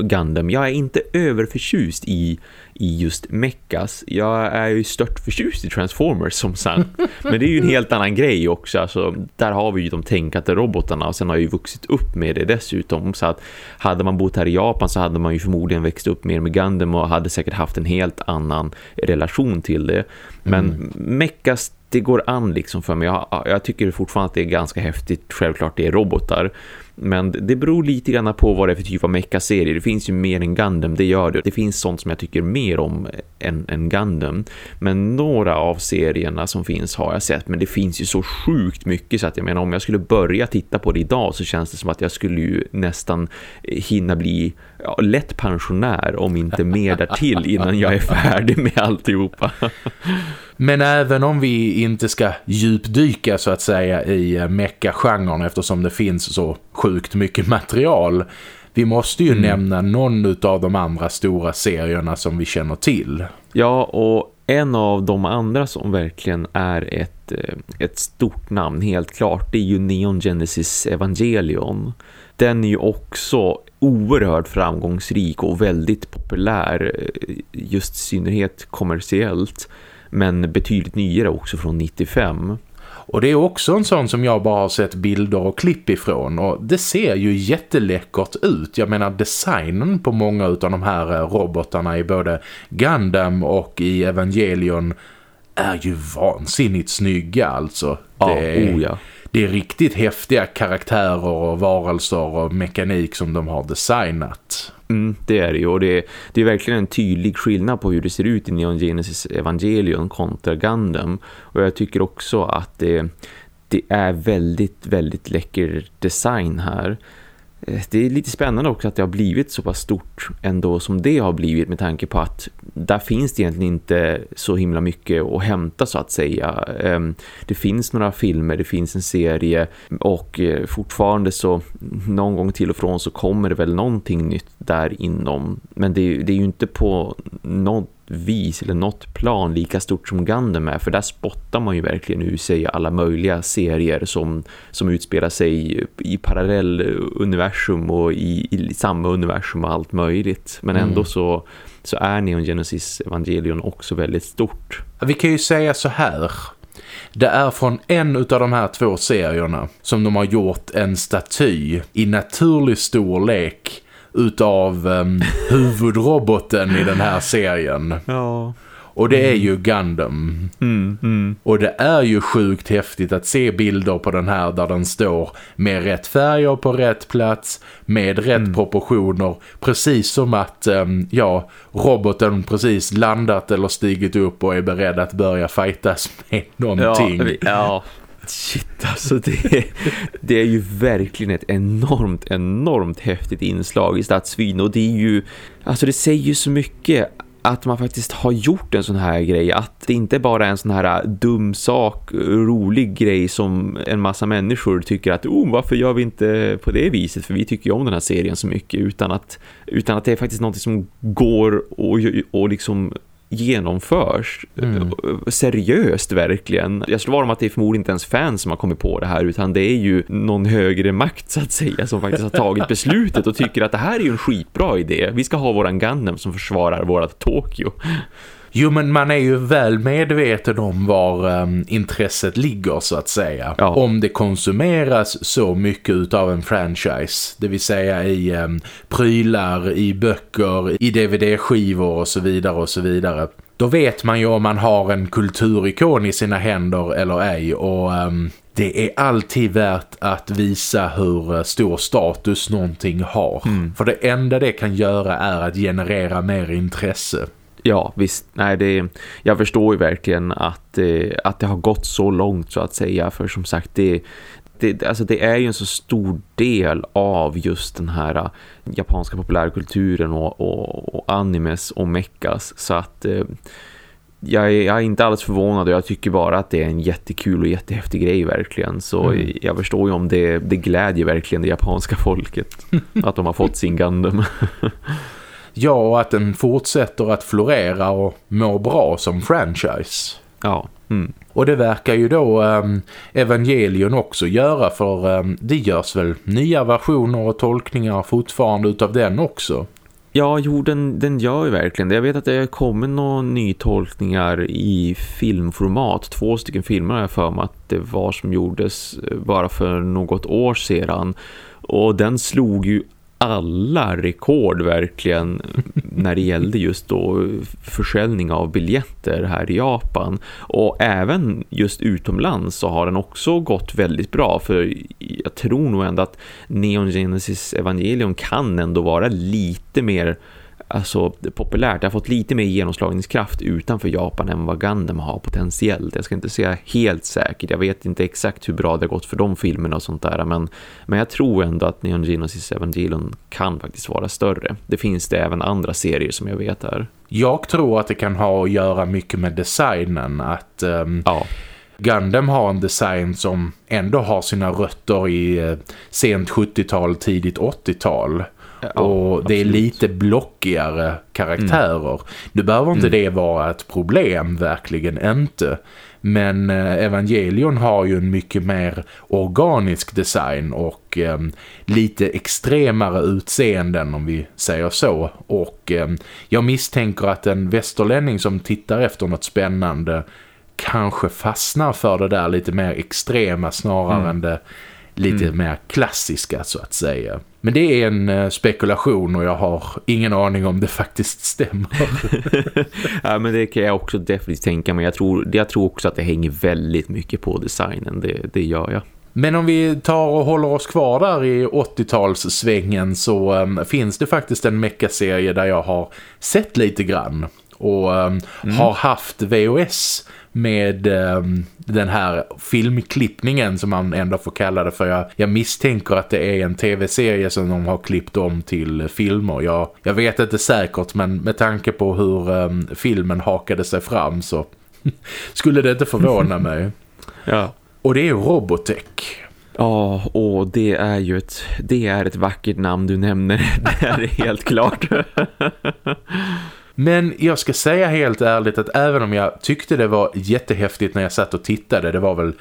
S1: Gundam. Jag är inte överförtjust i, i just mechas. Jag är ju stört förtjust i Transformers som sagt. <laughs> Men det är ju en helt annan grej också. Alltså, där har vi ju de tänkande robotarna och sen har jag ju vuxit upp med det dessutom. Så att hade man bott här i Japan så hade man ju förmodligen växt upp mer med Gundam och hade säkert haft en helt annan relation till det. Men mm. mechas det går an liksom för mig. Jag, jag, tycker fortfarande att det är ganska häftigt. Självklart det är robotar. Men det beror lite grann på vad det är för typ av mecha-serie. Det finns ju mer än Gundam, det gör det. Det finns sånt som jag tycker mer om än, än Gundam. Men några av serierna som finns har jag sett. Men det finns ju så sjukt mycket så att jag menar om jag skulle börja titta på det idag så känns det som att jag skulle ju nästan hinna bli ja, lätt pensionär om inte mer därtill innan jag är färdig med alltihopa.
S2: Men även om vi inte ska djupdyka så att säga i eh, mecka-genren eftersom det finns så sjukt mycket material. Vi måste ju mm. nämna någon av de andra stora serierna som vi känner till.
S1: Ja, och en av de andra som verkligen är ett, eh, ett stort namn helt klart, det är ju Neon Genesis Evangelion. Den är ju också oerhört framgångsrik och väldigt populär, eh, just i synnerhet kommersiellt men betydligt nyare också från 95.
S2: Och det är också en sån som jag bara har sett bilder och klipp ifrån och det ser ju jätteläckert ut. Jag menar designen på många av de här eh, robotarna i både Gundam och i Evangelion är ju vansinnigt snygga alltså.
S1: Ja, det, oh ja
S2: det är riktigt häftiga karaktärer och varelser och mekanik som de har designat.
S1: Mm, det är det ju och det, det är verkligen en tydlig skillnad på hur det ser ut i Neon Genesis Evangelion kontra Gundam. Och jag tycker också att det, det är väldigt, väldigt läcker design här. Eh, det är lite spännande också att det har blivit så pass stort ändå som det har blivit med tanke på att där finns det egentligen inte så himla mycket att hämta så att säga. Ehm, det finns några filmer, det finns en serie och eh, fortfarande så någon gång till och från så kommer det väl någonting nytt där inom. Men det är ju inte på något vis eller något plan lika stort som Gundam är för där spottar man ju verkligen ur sig alla möjliga serier som, som utspelar sig i parallell universum och i, i samma universum och allt möjligt men ändå mm. så, så är Neon Genesis Evangelion också väldigt stort.
S2: Vi kan ju säga så här Det är från en av de här två serierna som de har gjort en staty i naturlig storlek utav um, <laughs> huvudroboten i den här serien.
S1: Ja.
S2: Och det är ju Gundam.
S1: Mm, mm.
S2: Och det är ju sjukt häftigt att se bilder på den här där den står med rätt färger på rätt plats, med rätt
S1: Mm.
S2: proportioner. Precis som att um, ja, roboten precis landat eller stigit upp och är beredd att börja fightas med någonting.
S1: Ja, ja. Shit, alltså det, det är ju verkligen ett enormt, enormt häftigt inslag i Stadsvyn. Och det är ju, alltså det säger ju så mycket att man faktiskt har gjort en sån här grej, att det inte bara är en sån här äh, dum sak, rolig grej som en massa människor tycker att oh, varför gör vi inte på det viset? För vi tycker ju om den här serien så mycket. Utan att, utan att det är faktiskt något som går och, och liksom genomförs
S2: Mm.
S1: seriöst verkligen. Jag slår om att det är förmodligen inte ens fans som har kommit på det här utan det är ju någon högre makt så att säga som faktiskt har tagit beslutet och tycker att det här är ju en skitbra idé. Vi ska ha våran Gundam som försvarar vårat Tokyo.
S2: Jo men man är ju väl medveten om var um, intresset ligger så att säga.
S1: Ja.
S2: Om det konsumeras så mycket utav en franchise. Det vill säga i um, prylar, i böcker, i DVD-skivor och så vidare och så vidare. Då vet man ju om man har en kulturikon i sina händer eller ej och um, det är alltid värt att visa hur eh, stor status någonting har. För det enda det kan göra är att generera mer intresse.
S1: Ja, visst. Nej, det, jag förstår ju verkligen att, eh, att det har gått så långt så att säga. För som sagt, det, det, alltså det är ju en så stor del av just den här eh, japanska populärkulturen och, och, och animes och mechas. Så att eh, jag, är, jag är inte alls förvånad och jag tycker bara att det är en jättekul och jättehäftig grej verkligen. Så
S2: Mm.
S1: jag förstår ju om det, det glädjer verkligen det japanska folket <laughs> att de har fått sin Gundam. <laughs>
S2: Ja, och att den fortsätter att florera och må bra som franchise.
S1: ja, mm.
S2: Och det verkar ju då ehm, Evangelion också göra för ehm, det görs väl nya versioner och tolkningar fortfarande utav den också.
S1: Ja, jo, den, den gör ju verkligen det. Jag vet att det kommer några nytolkningar i filmformat. Två stycken filmer har jag för mig att det var som gjordes eh, bara för något år sedan. Och den slog ju alla rekord verkligen när det gällde just då försäljning av biljetter här i Japan. Och även just utomlands så har den också gått väldigt bra för jag tror nog ändå att Neon Genesis Evangelion kan ändå vara lite mer alltså, populärt. Det har fått lite mer genomslagningskraft utanför Japan än vad Gundam har potentiellt. Jag ska inte säga helt säkert. Jag vet inte exakt hur bra det har gått för de filmerna och sånt där. Men, men jag tror ändå att Neon Genesis Evangelion kan faktiskt vara större. Det finns det även andra serier som jag vet här.
S2: Jag tror att det kan ha att göra mycket med designen. Att ehm,
S1: Ja,
S2: Gundam har en design som ändå har sina rötter i eh, sent 70-tal, tidigt 80-tal.
S1: Ja
S2: och det är
S1: absolut.
S2: lite blockigare karaktärer. Nu behöver inte det vara ett problem, verkligen inte. Men eh, Evangelion har ju en mycket mer organisk design och eh, lite extremare utseenden om vi säger så. Och eh, jag misstänker att en västerlänning som tittar efter något spännande kanske fastnar för det där lite mer extrema snarare än det lite mer klassiska så att säga. Men det är en eh, spekulation och jag har ingen aning om det faktiskt stämmer. <laughs>
S1: ja, men det kan jag också definitivt tänka mig. Jag tror, jag tror också att det hänger väldigt mycket på designen. Det, det gör jag.
S2: Men om vi tar och håller oss kvar där i 80-talssvängen så em, finns det faktiskt en meckaserie där jag har sett lite grann. Och em, har haft VOS med em, den här filmklippningen som man ändå får kalla det för. Jag, jag misstänker att det är en tv-serie som de har klippt om till filmer. Jag, jag vet inte säkert men med tanke på hur em, filmen hakade sig fram så <laughs> skulle det inte förvåna mig. <laughs>
S1: Ja.
S2: Och det är Robotech.
S1: Ja, och det är ju ett, det är ett vackert namn du nämner. <laughs> Det är helt klart.
S2: Men jag ska säga helt ärligt att även om jag tyckte det var jättehäftigt när jag satt och tittade, det var väl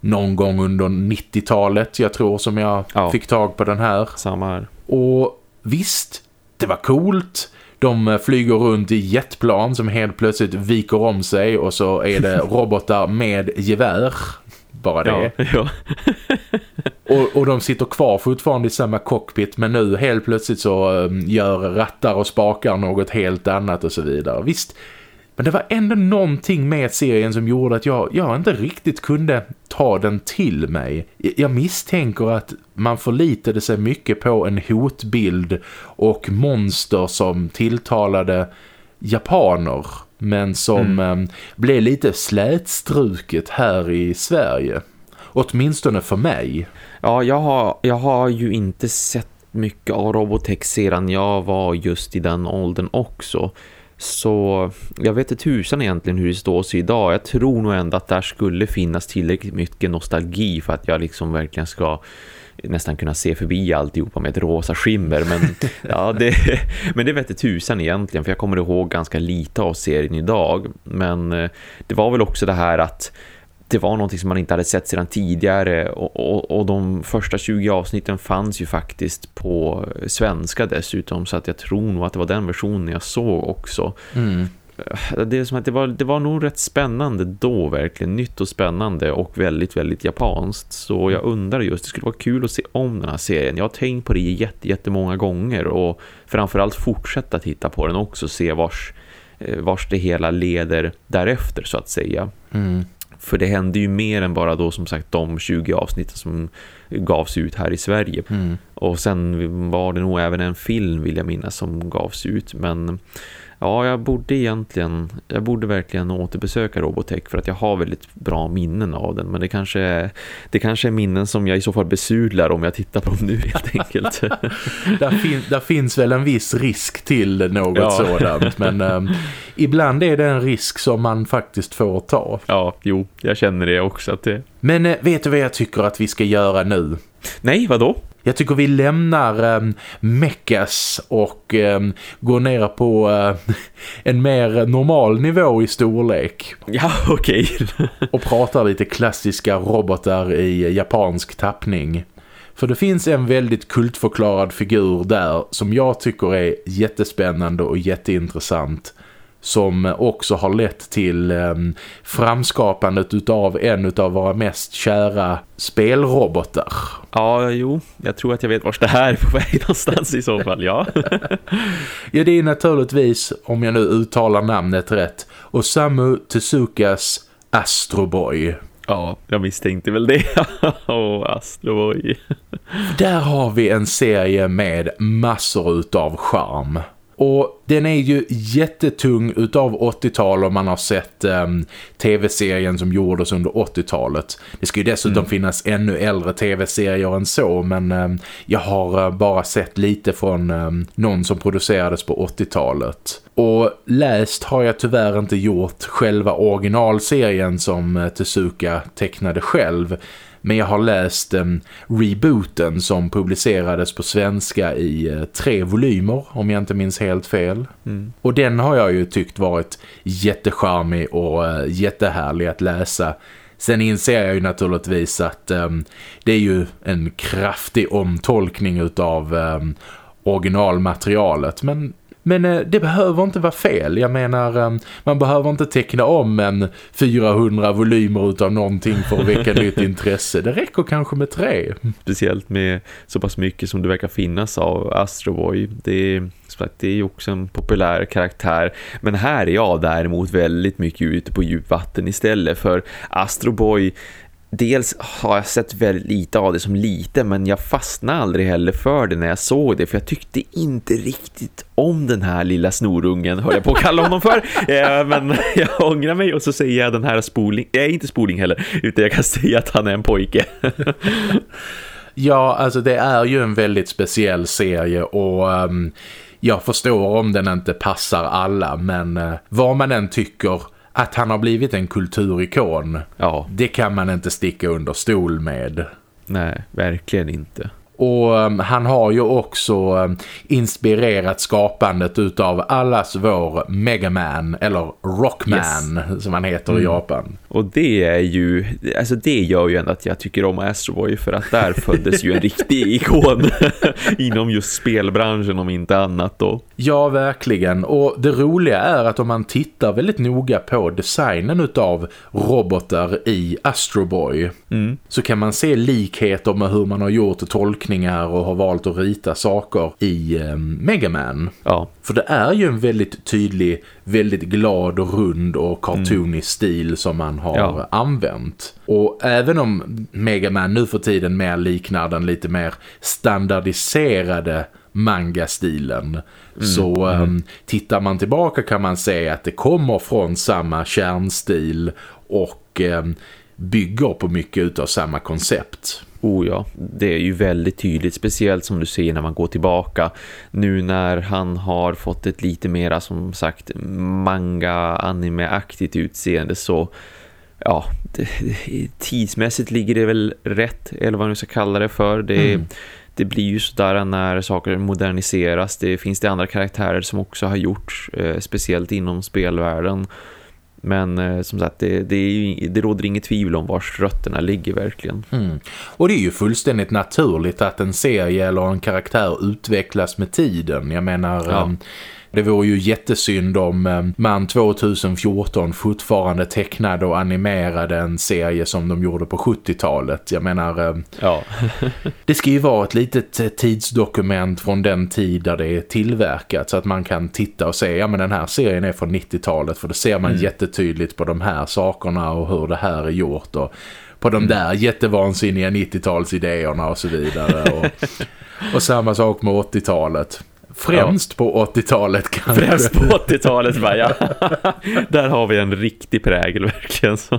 S2: någon gång under 90-talet jag tror som jag
S1: Ja.
S2: fick tag på den här.
S1: Samma här.
S2: Och visst, det var coolt. De flyger runt i jetplan som helt plötsligt viker om sig och så är det <laughs> robotar med gevär. Bara det.
S1: Ja, ja. <laughs>
S2: och, och de sitter kvar fortfarande i samma cockpit men nu helt plötsligt så um, gör rattar och spakar något helt annat och så vidare. Visst, men det var ändå någonting med serien som gjorde att jag, jag inte riktigt kunde ta den till mig. Jag misstänker att man förlitade sig mycket på en hotbild och monster som tilltalade japaner men som mm. eh, blev lite slätstruket här i Sverige. Åtminstone för mig.
S1: Ja, jag har, jag har ju inte sett mycket av Robotech sedan jag var just i den åldern också. Så jag vet inte tusan egentligen hur det står sig idag. Jag tror nog ändå att där skulle finnas tillräckligt mycket nostalgi för att jag liksom verkligen ska nästan kunna se förbi alltihopa med ett rosa skimmer. Men, <laughs> ja, det, men det vet tusan egentligen för jag kommer ihåg ganska lite av serien idag. Men eh, det var väl också det här att det var någonting som man inte hade sett sedan tidigare och, och, och, de första 20 avsnitten fanns ju faktiskt på svenska dessutom så att jag tror nog att det var den versionen jag såg också. Mm. Det, är som att det, var, det var nog rätt spännande då verkligen, nytt och spännande och väldigt, väldigt japanskt. Så jag undrar just, det skulle vara kul att se om den här serien. Jag har tänkt på det jätte, jättemånga gånger och framförallt fortsätta titta på den också, se vars, eh, vars det hela leder därefter så att säga. Mm. För det hände ju mer än bara då som sagt de 20 avsnitten som gavs ut här i Sverige. Mm. Och sen var det nog även en film vill jag minnas som gavs ut. Men ja, jag borde egentligen, jag borde verkligen återbesöka Robotech för att jag har väldigt bra minnen av den. Men det kanske, det kanske är minnen som jag i så fall besudlar om jag tittar på dem nu helt <laughs> enkelt.
S2: där, fin där finns väl en viss risk till något ja. sådant. Men um, <laughs> ibland är det en risk som man faktiskt får ta.
S1: Ja, jo, jag känner det också. Att det...
S2: Men uh, vet du vad jag tycker att vi ska göra nu?
S1: Nej, vad då?
S2: Jag tycker vi lämnar um, Meckas och um, går ner på uh, <laughs> en mer normal nivå i storlek.
S1: Ja, <laughs> okej. Okay.
S2: och pratar lite klassiska robotar i japansk tappning. För det finns en väldigt kultförklarad figur där som jag tycker är jättespännande och jätteintressant som också har lett till eh, framskapandet utav en av våra mest kära spelrobotar.
S1: Ja, jo. Jag tror att jag vet vart det här är på <laughs> väg någonstans i så fall, ja. <laughs>
S2: ja, det är naturligtvis, om jag nu uttalar namnet rätt, Osamu Tezukas Astroboy.
S1: Ja, jag misstänkte väl det. <laughs> Åh, oh, Astroboy.
S2: Där har vi en serie med massor utav charm. Och den är ju jättetung utav 80-tal om man har sett um, tv-serien som gjordes under 80-talet. Det ska ju dessutom mm. finnas ännu äldre tv-serier än så men um, jag har uh, bara sett lite från um, någon som producerades på 80-talet. Och läst har jag tyvärr inte gjort själva originalserien som uh, Tezuka tecknade själv men jag har läst um, rebooten som publicerades på svenska i uh, tre volymer om jag inte minns helt fel. Mm. Och den har jag ju tyckt varit jättecharmig och uh, jättehärlig att läsa. Sen inser jag ju naturligtvis att um, det är ju en kraftig omtolkning utav um, originalmaterialet men men eh, det behöver inte vara fel. Jag menar, eh, man behöver inte teckna om en 400 volymer utav någonting för att väcka nytt <laughs> intresse. Det räcker kanske med tre.
S1: Speciellt med så pass mycket som det verkar finnas av Astro Boy. Det är, det är ju också en populär karaktär. Men här är jag däremot väldigt mycket ute på djupvatten istället. För Astro Boy dels har jag sett väldigt lite av det som lite men jag fastnade aldrig heller för det när jag såg det för jag tyckte inte riktigt om den här lilla snorungen höll jag på att kalla honom för. Ja, <laughs> men <laughs> jag ångrar mig och så säger jag den här spoling, jag är inte spoling heller utan jag kan <laughs> säga att han är en pojke.
S2: Ja, alltså det är ju en väldigt speciell serie och um, jag förstår om den inte passar alla men uh, vad man än tycker att han har blivit en kulturikon. Ja. Det kan man inte sticka under stol med.
S1: Nej, verkligen inte.
S2: Och um, han har ju också um, inspirerat skapandet utav allas vår Megaman eller Rockman yes. som han heter mm. i Japan.
S1: Och det är ju, alltså det gör ju ändå att jag tycker om Astro Boy för att där <laughs> föddes ju en riktig ikon <laughs> inom just spelbranschen om inte annat då.
S2: Ja, verkligen. Och det roliga är att om man tittar väldigt noga på designen utav robotar i Astro Boy mm. så kan man se likheter med hur man har gjort tolkningar och har valt att rita saker i eh, Mega Man.
S1: Ja.
S2: För det är ju en väldigt tydlig, väldigt glad och rund och cartoonisk mm. stil som man har ja. använt. Och även om Mega Man nu för tiden mer liknar den lite mer standardiserade manga-stilen mm. så um, tittar man tillbaka kan man se att det kommer från samma kärnstil och um, bygger på mycket av samma koncept.
S1: Oh ja, det är ju väldigt tydligt, speciellt som du säger när man går tillbaka. Nu när han har fått ett lite mera som sagt manga-anime-aktigt utseende så ja, det, tidsmässigt ligger det väl rätt, eller vad man ska kalla det för. Det, mm. det blir ju sådär när saker moderniseras. Det finns det andra karaktärer som också har gjorts, eh, speciellt inom spelvärlden. Men eh, som sagt, det, det, är, det råder inget tvivel om vars rötterna ligger verkligen.
S2: Mm. Och det är ju fullständigt naturligt att en serie eller en karaktär utvecklas med tiden. Jag menar... Ja. Det vore ju jättesynd om eh, man 2014 fortfarande tecknade och animerade en serie som de gjorde på 70-talet. Jag menar, eh,
S1: ja. <laughs>
S2: det ska ju vara ett litet eh, tidsdokument från den tid där det är tillverkat så att man kan titta och se, ja men den här serien är från 90-talet för det ser man mm. jättetydligt på de här sakerna och hur det här är gjort och på de mm. där jättevansinniga 90-talsidéerna och så vidare. Och, <laughs> och samma sak med 80-talet. Främst ja. på 80-talet kanske.
S1: Främst på 80-talet, ja. <laughs> Där har vi en riktig prägel verkligen. Så,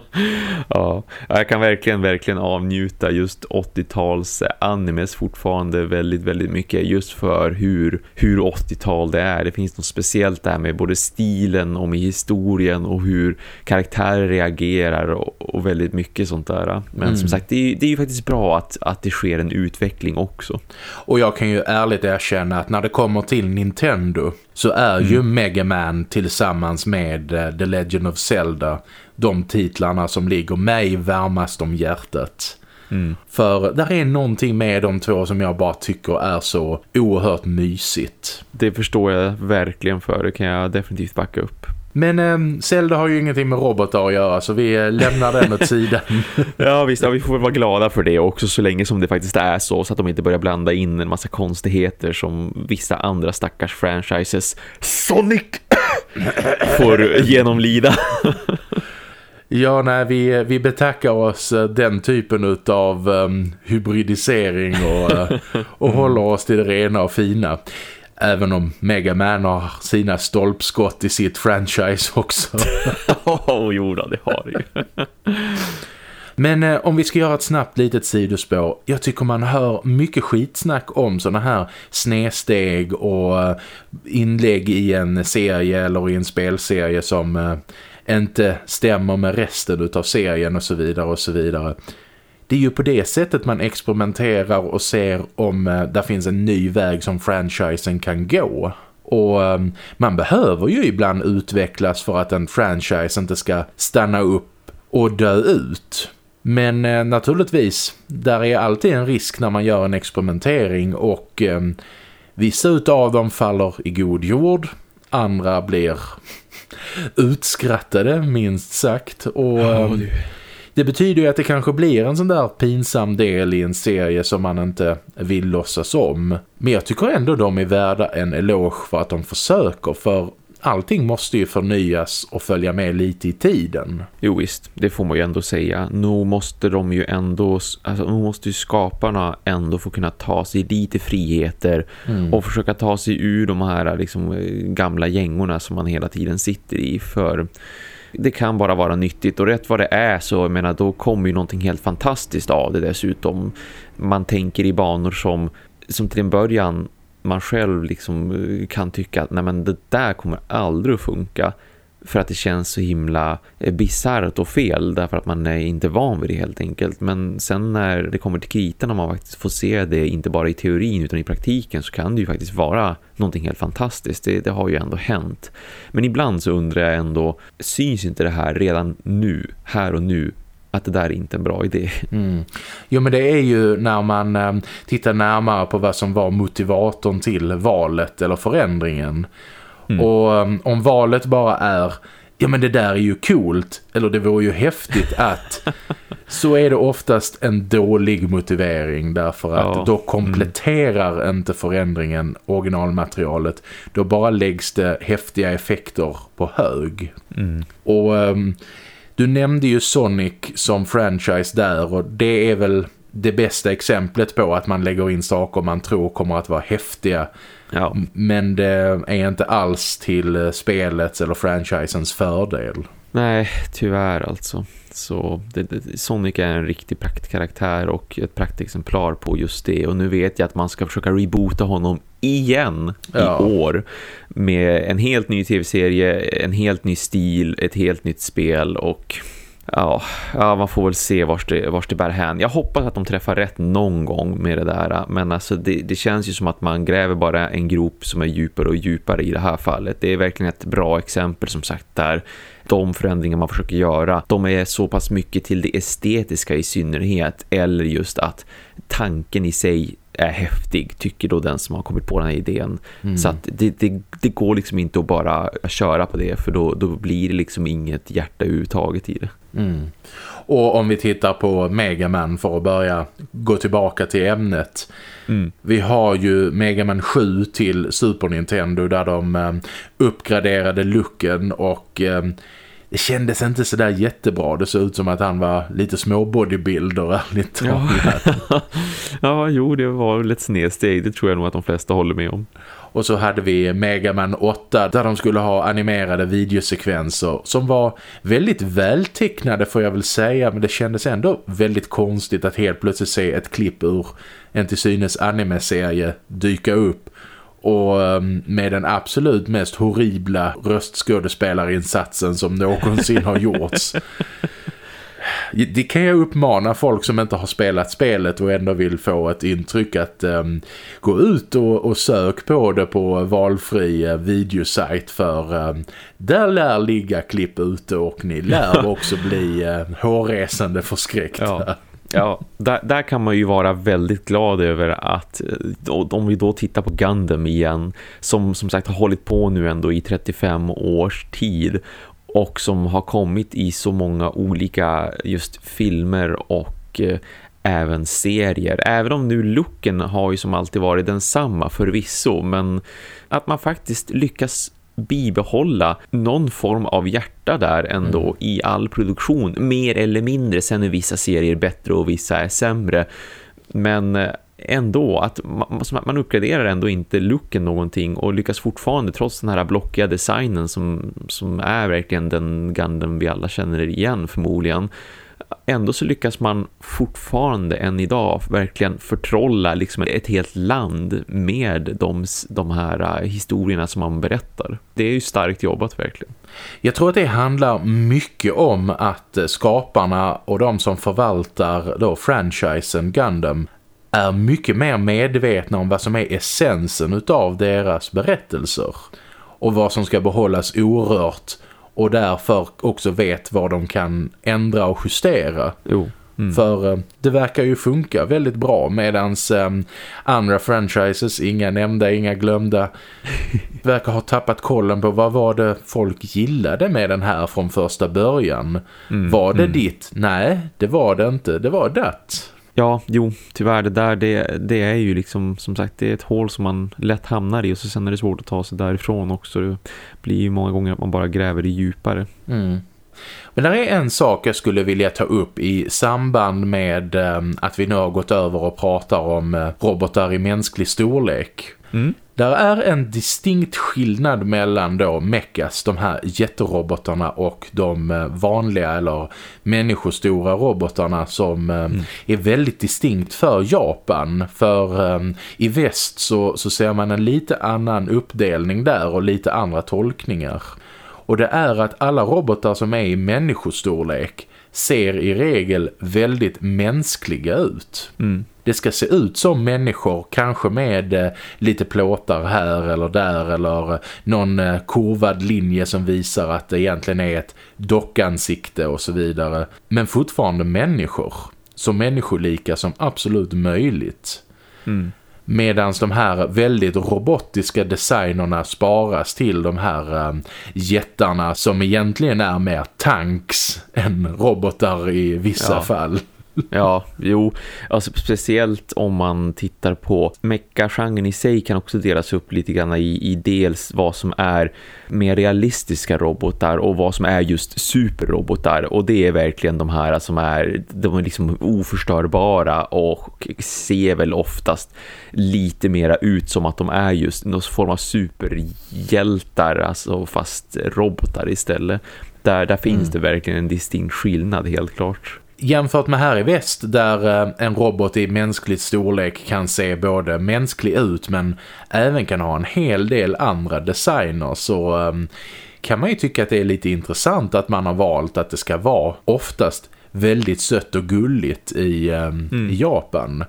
S1: ja. Jag kan verkligen, verkligen avnjuta just 80-tals animes fortfarande väldigt, väldigt mycket. Just för hur, hur 80-tal det är. Det finns något speciellt där med både stilen och med historien och hur karaktärer reagerar och, och väldigt mycket sånt där. Men mm. som sagt, det är, det är ju faktiskt bra att, att det sker en utveckling också.
S2: Och jag kan ju ärligt erkänna att när det kommer till Nintendo så är mm. ju Mega Man tillsammans med uh, The Legend of Zelda de titlarna som ligger mig varmast om hjärtat.
S1: Mm.
S2: För där är någonting med de två som jag bara tycker är så oerhört mysigt.
S1: Det förstår jag verkligen för, det kan jag definitivt backa upp.
S2: Men eh, Zelda har ju ingenting med robotar att göra så vi eh, lämnar den åt sidan. <laughs>
S1: ja visst, ja, vi får vara glada för det också så länge som det faktiskt är så så att de inte börjar blanda in en massa konstigheter som vissa andra stackars franchises Sonic <coughs> får genomlida. <laughs>
S2: Ja, nej, vi, vi betackar oss eh, den typen av um, hybridisering och, och håller oss till det rena och fina. Även om Mega Man har sina stolpskott i sitt franchise också. <laughs>
S1: oh, jo då, det har det ju. <laughs>
S2: Men eh, om vi ska göra ett snabbt litet sidospår. Jag tycker man hör mycket skitsnack om sådana här snedsteg och eh, inlägg i en serie eller i en spelserie som eh, inte stämmer med resten av serien och så vidare och så vidare det är ju på det sättet man experimenterar och ser om eh, det finns en ny väg som franchisen kan gå. Och eh, man behöver ju ibland utvecklas för att en franchise inte ska stanna upp och dö ut. Men eh, naturligtvis, där är alltid en risk när man gör en experimentering och eh, vissa utav dem faller i god jord, andra blir <laughs> utskrattade minst sagt. Och, oh, det betyder ju att det kanske blir en sån där pinsam del i en serie som man inte vill låtsas om. Men jag tycker ändå de är värda en eloge för att de försöker för allting måste ju förnyas och följa med lite i tiden.
S1: Jo visst, det får man ju ändå säga. Nu måste de ju ändå, alltså nu måste ju skaparna ändå få kunna ta sig lite friheter mm. och försöka ta sig ur de här liksom, gamla gängorna som man hela tiden sitter i för det kan bara vara nyttigt och rätt vad det är så jag menar, då kommer ju någonting helt fantastiskt av det dessutom. Man tänker i banor som, som till en början man själv liksom eh, kan tycka att nej men det där kommer aldrig att funka för att det känns så himla bizarrt bisarrt och fel därför att man är inte van vid det helt enkelt. Men sen när det kommer till kritan och man faktiskt får se det inte bara i teorin utan i praktiken så kan det ju faktiskt vara någonting helt fantastiskt. Det, det har ju ändå hänt. Men ibland så undrar jag ändå, syns inte det här redan nu, här och nu att det där är inte en bra idé. <laughs>
S2: Mm. Jo men det är ju när man eh, tittar närmare på vad som var motivatorn till valet eller förändringen. Mm. Och um, om valet bara är ja men det där är ju coolt eller det vore ju häftigt att <laughs> så är det oftast en dålig motivering därför att ja. då kompletterar mm. inte förändringen originalmaterialet. Då bara läggs det häftiga effekter på hög. Mm. Och um, du nämnde ju Sonic som franchise där och det är väl det bästa exemplet på att man lägger in saker man tror kommer att vara häftiga Ja. Men det är inte alls till eh, spelets eller franchisens fördel.
S1: Nej, tyvärr alltså. Så det, det, Sonic är en riktig praktkaraktär och ett praktexemplar på just det. Och nu vet jag att man ska försöka reboota honom igen ja. i år. Med en helt ny tv-serie, en helt ny stil, ett helt nytt spel och Ja, ja, man får väl se vars det, vars det bär hän. Jag hoppas att de träffar rätt någon gång med det där. Men alltså det, det, känns ju som att man gräver bara en grop som är djupare och djupare i det här fallet. Det är verkligen ett bra exempel som sagt där de förändringar man försöker göra, de är så pass mycket till det estetiska i synnerhet. Eller just att tanken i sig är häftig tycker då den som har kommit på den här idén. Mm. Så att det, det, det, går liksom inte att bara köra på det för då, då blir det liksom inget hjärta uttaget i det.
S2: Mm. Och om vi tittar på Mega Man för att börja gå tillbaka till ämnet. Mm. Vi har ju Mega Man 7 till Super Nintendo där de eh, uppgraderade looken och eh, det kändes inte så där jättebra. Det såg ut som att han var lite små bodybuilder, ärligt
S1: ja. <laughs> ja, jo, det var väl ett snedsteg. Det tror jag nog att de flesta håller med om.
S2: Och så hade vi Mega Man 8 där de skulle ha animerade videosekvenser som var väldigt vältecknade får jag väl säga. Men det kändes ändå väldigt konstigt att helt plötsligt se ett klipp ur en till synes anime-serie dyka upp och ehm, med den absolut mest horribla röstskådespelarinsatsen som någonsin har gjorts. Det kan jag uppmana folk som inte har spelat spelet och ändå vill få ett intryck att um, gå ut och, och sök på det på valfri uh, videosajt för um, där lär ligga klipp ute och ni lär <laughs> också bli uh, hårresande förskräckta. Ja.
S1: Ja, där, där, kan man ju vara väldigt glad över att eh, om vi då tittar på Gundam igen som som sagt har hållit på nu ändå i 35 års tid och som har kommit i så många olika just filmer och eh, även serier. Även om nu looken har ju som alltid varit densamma förvisso men att man faktiskt lyckas bibehålla någon form av hjärta där ändå mm. i all produktion. Mer eller mindre, sen är vissa serier bättre och vissa är sämre. Men eh, ändå, att man, man uppgraderar ändå inte looken någonting och lyckas fortfarande trots den här blockiga designen som, som är verkligen den Gundam vi alla känner igen förmodligen ändå så lyckas man fortfarande än idag verkligen förtrolla liksom ett helt land med de, de här äh, historierna som man berättar. Det är ju starkt jobbat verkligen.
S2: Jag tror att det handlar mycket om att äh, skaparna och de som förvaltar då franchisen Gundam är mycket mer medvetna om vad som är essensen av deras berättelser och vad som ska behållas orört och därför också vet vad de kan ändra och justera.
S1: Jo.
S2: Mm. För eh, det verkar ju funka väldigt bra medans eh, andra franchises, inga nämnda, inga glömda, <laughs> verkar ha tappat kollen på vad var det folk gillade med den här från första början. Mm. Var det mm. ditt? Nej, det var det inte. Det var datt.
S1: Ja, jo, tyvärr det där det, det är ju liksom som sagt det är ett hål som man lätt hamnar i och så sen är det svårt att ta sig därifrån också. Det blir ju många gånger att man bara gräver det djupare.
S2: Mm. Men det är en sak jag skulle vilja ta upp i samband med eh, att vi nu har gått över och pratar om eh, robotar i mänsklig storlek. Mm. Där är en distinkt skillnad mellan då mechas, de här jätterobotarna och de eh, vanliga eller människostora robotarna som eh, mm. är väldigt distinkt för Japan. För um, i väst så, så ser man en lite annan uppdelning där och lite andra tolkningar. Och det är att alla robotar som är i människostorlek ser i regel väldigt mänskliga ut.
S1: Mm.
S2: Det ska se ut som människor, kanske med eh, lite plåtar här eller där eller eh, någon eh, kurvad linje som visar att det egentligen är ett dockansikte och så vidare. Men fortfarande människor, så människolika som absolut möjligt.
S1: Mm.
S2: Medan de här väldigt robotiska designerna sparas till de här um, jättarna som egentligen är mer tanks än robotar i vissa
S1: Ja.
S2: fall.
S1: Ja, jo. Alltså speciellt om man tittar på mecha-genren i sig kan också delas upp lite grann i, i dels vad som är mer realistiska robotar och vad som är just superrobotar. Och det är verkligen de här som är, de är liksom oförstörbara och ser väl oftast lite mera ut som att de är just någon form av superhjältar, alltså fast robotar istället. Där, där finns det verkligen en distinkt skillnad helt klart.
S2: Jämfört med här i väst där eh, en robot i mänskligt storlek kan se både mänsklig ut men även kan ha en hel del andra designer så eh, kan man ju tycka att det är lite intressant att man har valt att det ska vara oftast väldigt sött och gulligt i, eh, i Japan.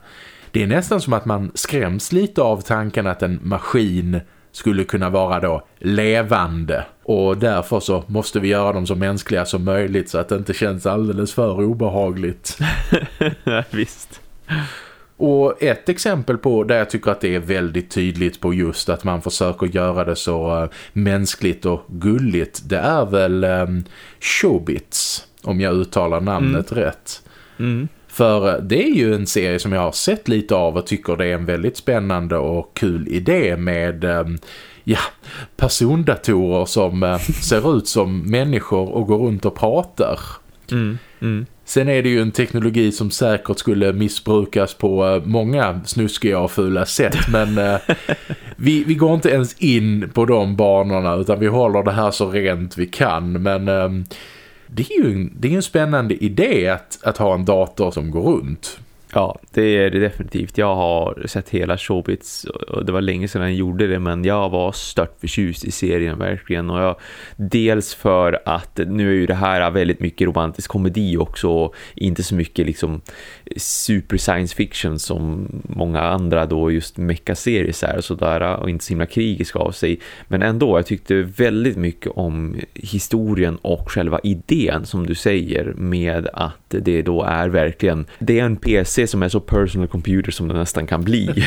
S2: Det är nästan som att man skräms lite av tanken att en maskin skulle kunna vara då levande och därför så måste vi göra dem så mänskliga som möjligt så att det inte känns alldeles för obehagligt. <laughs>
S1: Visst.
S2: Och ett exempel på där jag tycker att det är väldigt tydligt på just att man försöker göra det så uh, mänskligt och gulligt det är väl um, Showbits om jag uttalar namnet rätt.
S1: Mm.
S2: För uh, det är ju en serie som jag har sett lite av och tycker det är en väldigt spännande och kul idé med um, ja, persondatorer som uh, ser ut som människor och går runt och pratar.
S1: Mm. Mm.
S2: Sen är det ju en teknologi som säkert skulle missbrukas på eh, många snuskiga och fula sätt <laughs> men eh, vi, vi går inte ens in på de banorna utan vi håller det här så rent vi kan men eh, det är ju en, det är en spännande idé att, att ha en dator som går runt.
S1: Ja, det är det definitivt. Jag har sett hela Showbits och det var länge sedan jag gjorde det men jag var stört förtjust i serien verkligen och jag, dels för att nu är ju det här väldigt mycket romantisk komedi också och inte så mycket liksom super science fiction som många andra då just mecha-series är och sådär och inte så himla krigiska av sig men ändå, jag tyckte väldigt mycket om historien och själva idén som du säger med att det då är verkligen, det är en PC som är så personal computer som det nästan kan bli.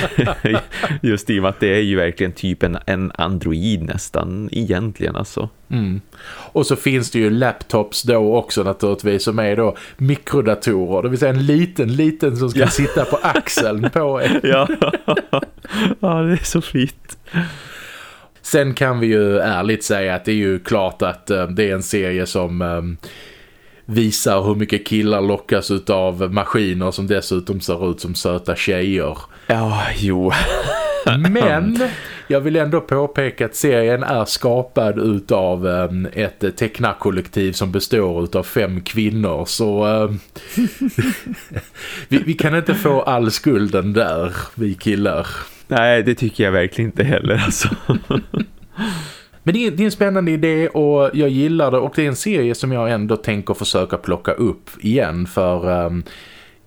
S1: <laughs> Just i och med att det är ju verkligen typ en, en android nästan egentligen alltså.
S2: Mm. Och så finns det ju laptops då också naturligtvis som är då mikrodatorer. Det vill säga en liten, liten som ska
S1: Ja.
S2: sitta på axeln på <laughs> en.
S1: Ja, ja det är så fint.
S2: Sen kan vi ju ärligt säga att det är ju klart att eh, det är en serie som eh, visar hur mycket killar lockas av maskiner som dessutom ser ut som söta tjejer.
S1: Ja, jo. <laughs>
S2: Men jag vill ändå påpeka att serien är skapad utav um, ett tecknarkollektiv som består utav fem kvinnor så um, <laughs> vi, vi kan inte få all skulden där, vi killar.
S1: Nej, det tycker jag verkligen inte heller alltså. <laughs>
S2: Men det är, det är en spännande idé och jag gillar det. Och det är en serie som jag ändå tänker försöka plocka upp igen. För um,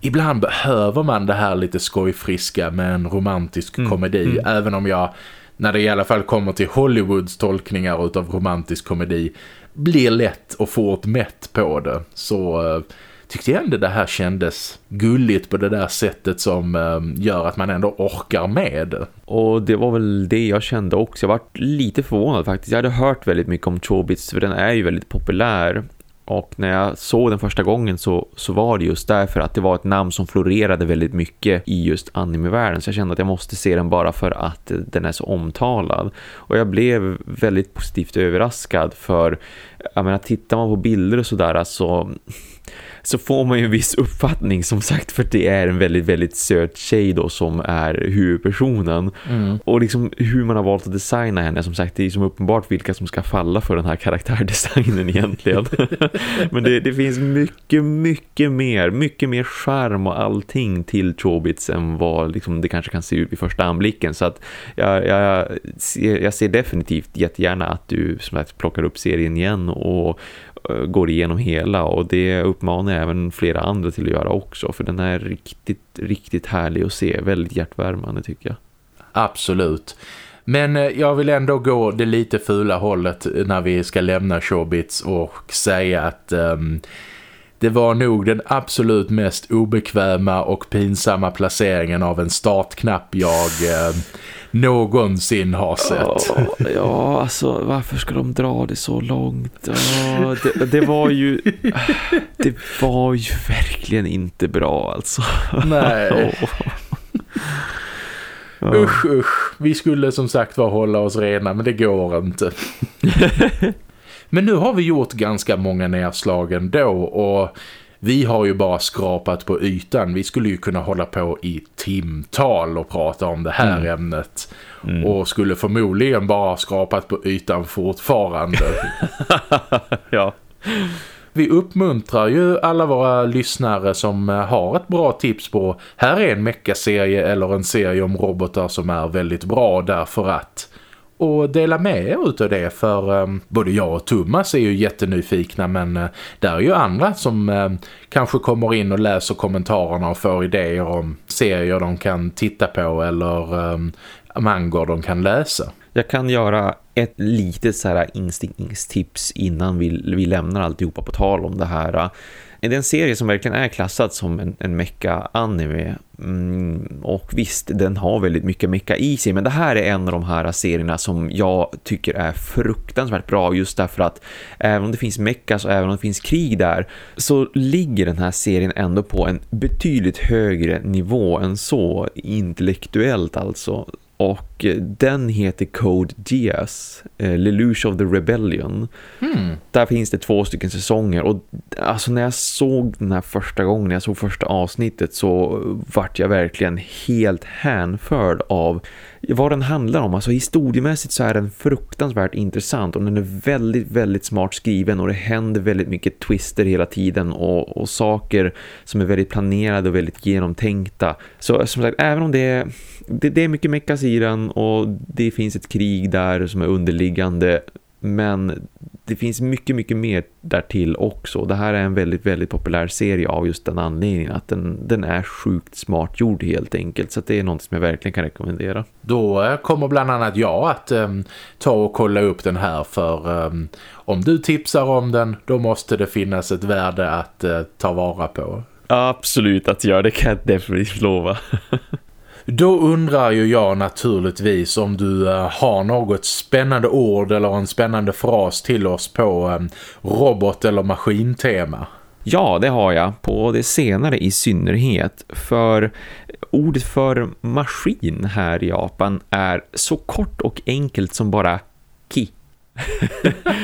S2: ibland behöver man det här lite skojfriska med en romantisk
S1: Mm,
S2: komedi.
S1: Mm.
S2: även om jag när det i alla fall kommer till Hollywoods tolkningar utav romantisk komedi blir lätt och fort mätt på det. Så uh, tyckte jag ändå det här kändes gulligt på det där sättet som eh, gör att man ändå orkar med.
S1: Och det var väl det jag kände också. Jag var lite förvånad faktiskt. Jag hade hört väldigt mycket om Chobits för den är ju väldigt populär. Och när jag såg den första gången så, så var det just därför att det var ett namn som florerade väldigt mycket i just animevärlden. Så jag kände att jag måste se den bara för att den är så omtalad. Och jag blev väldigt positivt överraskad för, jag menar, tittar man på bilder och sådär så så får man ju en viss uppfattning som sagt för det är en väldigt, väldigt söt tjej då som är huvudpersonen. Mm. Och liksom hur man har valt att designa henne, som sagt det är som uppenbart vilka som ska falla för den här karaktärdesignen egentligen. <laughs> Men det, det, finns mycket, mycket mer, mycket mer charm och allting till Chobits än vad liksom det kanske kan se ut vid första anblicken. Så att jag, jag, ser, jag ser definitivt jättegärna att du som sagt plockar upp serien igen och Eh, går igenom hela och det uppmanar jag även flera andra till att göra också för den är riktigt, riktigt härlig att se, väldigt hjärtvärmande tycker jag.
S2: Absolut. Men eh, jag vill ändå gå det lite fula hållet när vi ska lämna Showbits och säga att um, det var nog den absolut mest obekväma och pinsamma placeringen av en startknapp jag um, någonsin har sett.
S1: Ja, ja, alltså varför ska de dra det så långt? Ja, det, det, var ju <sighs> det var ju verkligen inte bra alltså.
S2: Nej. <laughs> Ja. Usch, usch. Vi skulle som sagt var hålla oss rena, men det går inte. <laughs> men nu har vi gjort ganska många nedslagen då och vi har ju bara skrapat på ytan. Vi skulle ju kunna hålla på i timtal och prata om det här mm. ämnet. Mm. Och skulle förmodligen bara skrapat på ytan fortfarande. <laughs>
S1: ja.
S2: Vi uppmuntrar ju alla våra lyssnare som har ett bra tips på här är en meckaserie eller en serie om robotar som är väldigt bra därför att och dela med er utav det för um, både jag och Thomas är ju jättenyfikna men uh, där är ju andra som uh, kanske kommer in och läser kommentarerna och får idéer om serier de kan titta på eller um, mangor de kan läsa.
S1: Jag kan göra ett litet så här instinktips innan vi, vi lämnar alltihopa på tal om det här. Det är en serie som verkligen är klassad som en, en mecha-anime. Mm, och visst, den har väldigt mycket mecha i sig. Men det här är en av de här serierna som jag tycker är fruktansvärt bra. Just därför att även om det finns mechas och även om det finns krig där. Så ligger den här serien ändå på en betydligt högre nivå än så. Intellektuellt alltså och eh, den heter Code Geass, eh, Lelouch of the Rebellion. Mm. Där finns det två stycken säsonger och alltså när jag såg den här första gången, när jag såg första avsnittet så vart jag verkligen helt hänförd av vad den handlar om. Alltså historiemässigt så är den fruktansvärt intressant och den är väldigt, väldigt smart skriven och det händer väldigt mycket twister hela tiden och, och saker som är väldigt planerade och väldigt genomtänkta. Så som sagt, även om det är, det, det är mycket meckas i den och det finns ett krig där som är underliggande men det finns mycket, mycket mer därtill också. Det här är en väldigt, väldigt populär serie av just den anledningen att den, den är sjukt smart gjord helt enkelt. Så det är något som jag verkligen kan rekommendera.
S2: Då eh, kommer bland annat jag att um, ta och kolla upp den här för um, om du tipsar om den då måste det finnas ett värde att uh, ta vara på.
S1: Absolut att göra, det kan jag definitivt lova. <laughs>
S2: Då undrar ju jag naturligtvis om du eh, har något spännande ord eller en spännande fras till oss på eh, robot- eller maskintema.
S1: Ja, det har jag. På det senare i synnerhet. För ordet för maskin här i Japan är så kort och enkelt som bara ki. <laughs>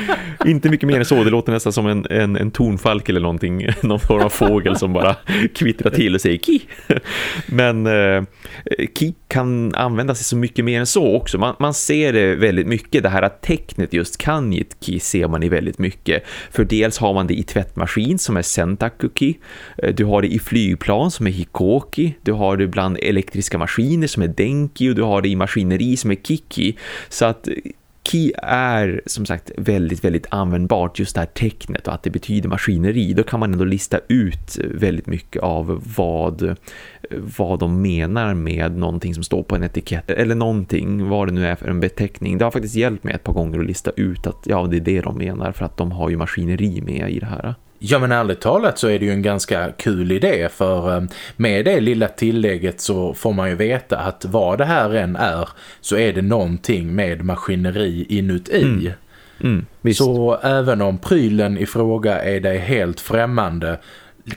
S1: inte mycket mer än så, det låter nästan som en, en, en tonfalk eller någonting, <laughs> någon form av fågel som bara <laughs> kvittrar till och säger ki. <laughs> Men eh, ki kan användas i så mycket mer än så också. Man, man ser det väldigt mycket, det här tecknet just kanjit ki ser man i väldigt mycket. För dels har man det i tvättmaskin som är sentaku-ki, eh, du har det i flygplan som är hikoki, du har det bland elektriska maskiner som är denki och du har det i maskineri som är kiki. Så att Key är som sagt väldigt, väldigt användbart just det här tecknet och att det betyder maskineri. Då kan man ändå lista ut väldigt mycket av vad, vad de menar med någonting som står på en etikett eller någonting, vad det nu är för en beteckning. Det har faktiskt hjälpt mig ett par gånger att lista ut att ja, det är det de menar för att de har ju maskineri med i det här.
S2: Ja men ärligt talat så är det ju en ganska kul idé för eh, med det lilla tillägget så får man ju veta att vad det här än är så är det någonting med maskineri inuti. Mm. Mm, så även om prylen i fråga är dig helt främmande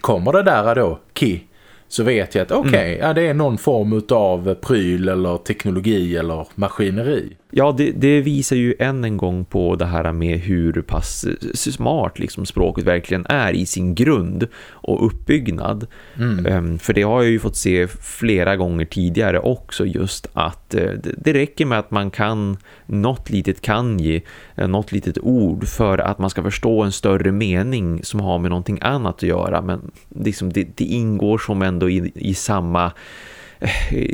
S2: kommer det där då, ki, så vet jag att okej, okay, mm. ja, det är någon form av pryl eller teknologi eller maskineri.
S1: Ja, det, det, visar ju än en gång på det här med hur pass smart liksom språket verkligen är i sin grund och uppbyggnad. Mm. Um, för det har jag ju fått se flera gånger tidigare också just att uh, det, räcker med att man kan något litet kanji, uh, något litet ord för att man ska förstå en större mening som har med någonting annat att göra. Men liksom det, det ingår som ändå i, i samma Eh,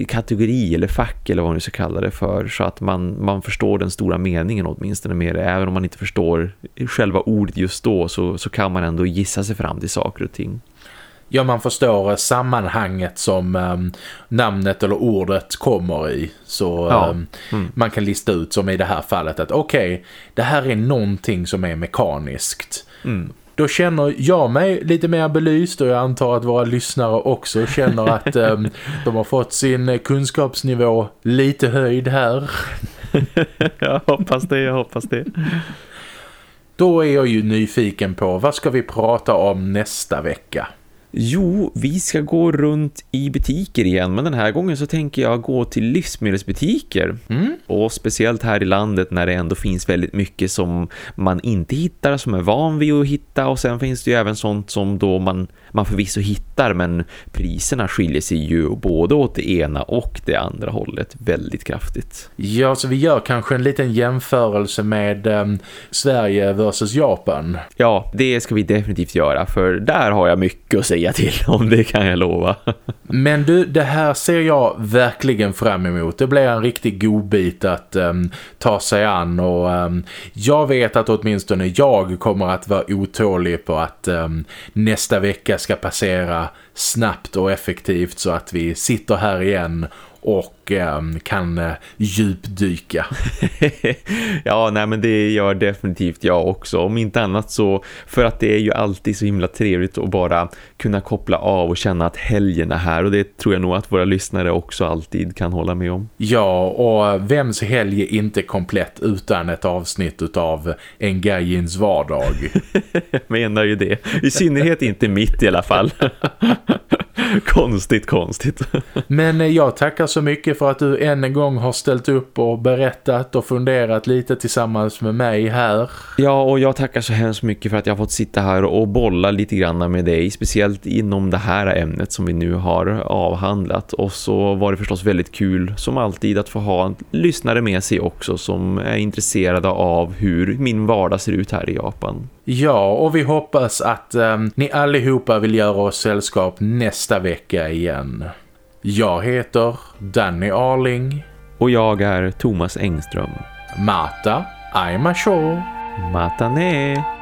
S1: kategori eller fack eller vad man ska kalla det för så att man, man förstår den stora meningen åtminstone med det. Även om man inte förstår själva ordet just då så, så kan man ändå gissa sig fram till saker och ting.
S2: Ja, man förstår sammanhanget som um, namnet eller ordet kommer i. Så ja. um, mm. man kan lista ut som i det här fallet att okej, okay, det här är någonting som är mekaniskt. Mm då känner jag mig lite mer belyst och jag antar att våra lyssnare också känner att um, <laughs> de har fått sin kunskapsnivå lite höjd här. <laughs>
S1: jag hoppas det, jag hoppas det.
S2: Då är jag ju nyfiken på vad ska vi prata om nästa vecka?
S1: Jo, vi ska gå runt i butiker igen men den här gången så tänker jag gå till livsmedelsbutiker. Mm. Och speciellt här i landet när det ändå finns väldigt mycket som man inte hittar, som är van vid att hitta och sen finns det ju även sånt som då man, man förvisso hittar men priserna skiljer sig ju både åt det ena och det andra hållet väldigt kraftigt.
S2: Ja, så vi gör kanske en liten jämförelse med um, Sverige versus Japan.
S1: Ja, det ska vi definitivt göra för där har jag mycket att säga till <laughs> om det kan jag lova.
S2: Men du, det här ser jag verkligen fram emot. Det blir en riktig godbit att um, ta sig an och um, jag vet att åtminstone jag kommer att vara otålig på att um, nästa vecka ska passera snabbt och effektivt så att vi sitter här igen och eh, kan eh, djupdyka. <laughs>
S1: ja, nej men det gör definitivt jag också. Om inte annat så för att det är ju alltid så himla trevligt att bara kunna koppla av och känna att helgen är här och det tror jag nog att våra lyssnare också alltid kan hålla med om.
S2: Ja, och vems helg är inte komplett utan ett avsnitt av En Gajins vardag? <laughs>
S1: menar ju det. I synnerhet inte mitt i alla fall. <laughs> <laughs> konstigt, konstigt. <laughs>
S2: Men eh, jag tackar så mycket för att du än en gång har ställt upp och berättat och funderat lite tillsammans med mig här.
S1: Ja, och jag tackar så hemskt mycket för att jag har fått sitta här och bolla lite grann med dig. Speciellt inom det här ämnet som vi nu har avhandlat. Och så var det förstås väldigt kul som alltid att få ha en lyssnare med sig också som är intresserade av hur min vardag ser ut här i Japan.
S2: Ja, och vi hoppas att um, ni allihopa vill göra oss sällskap nästa vecka igen. Jag heter Danny Arling.
S1: Och jag är Thomas Engström.
S2: Mata, I'm a show.
S1: Mata ne.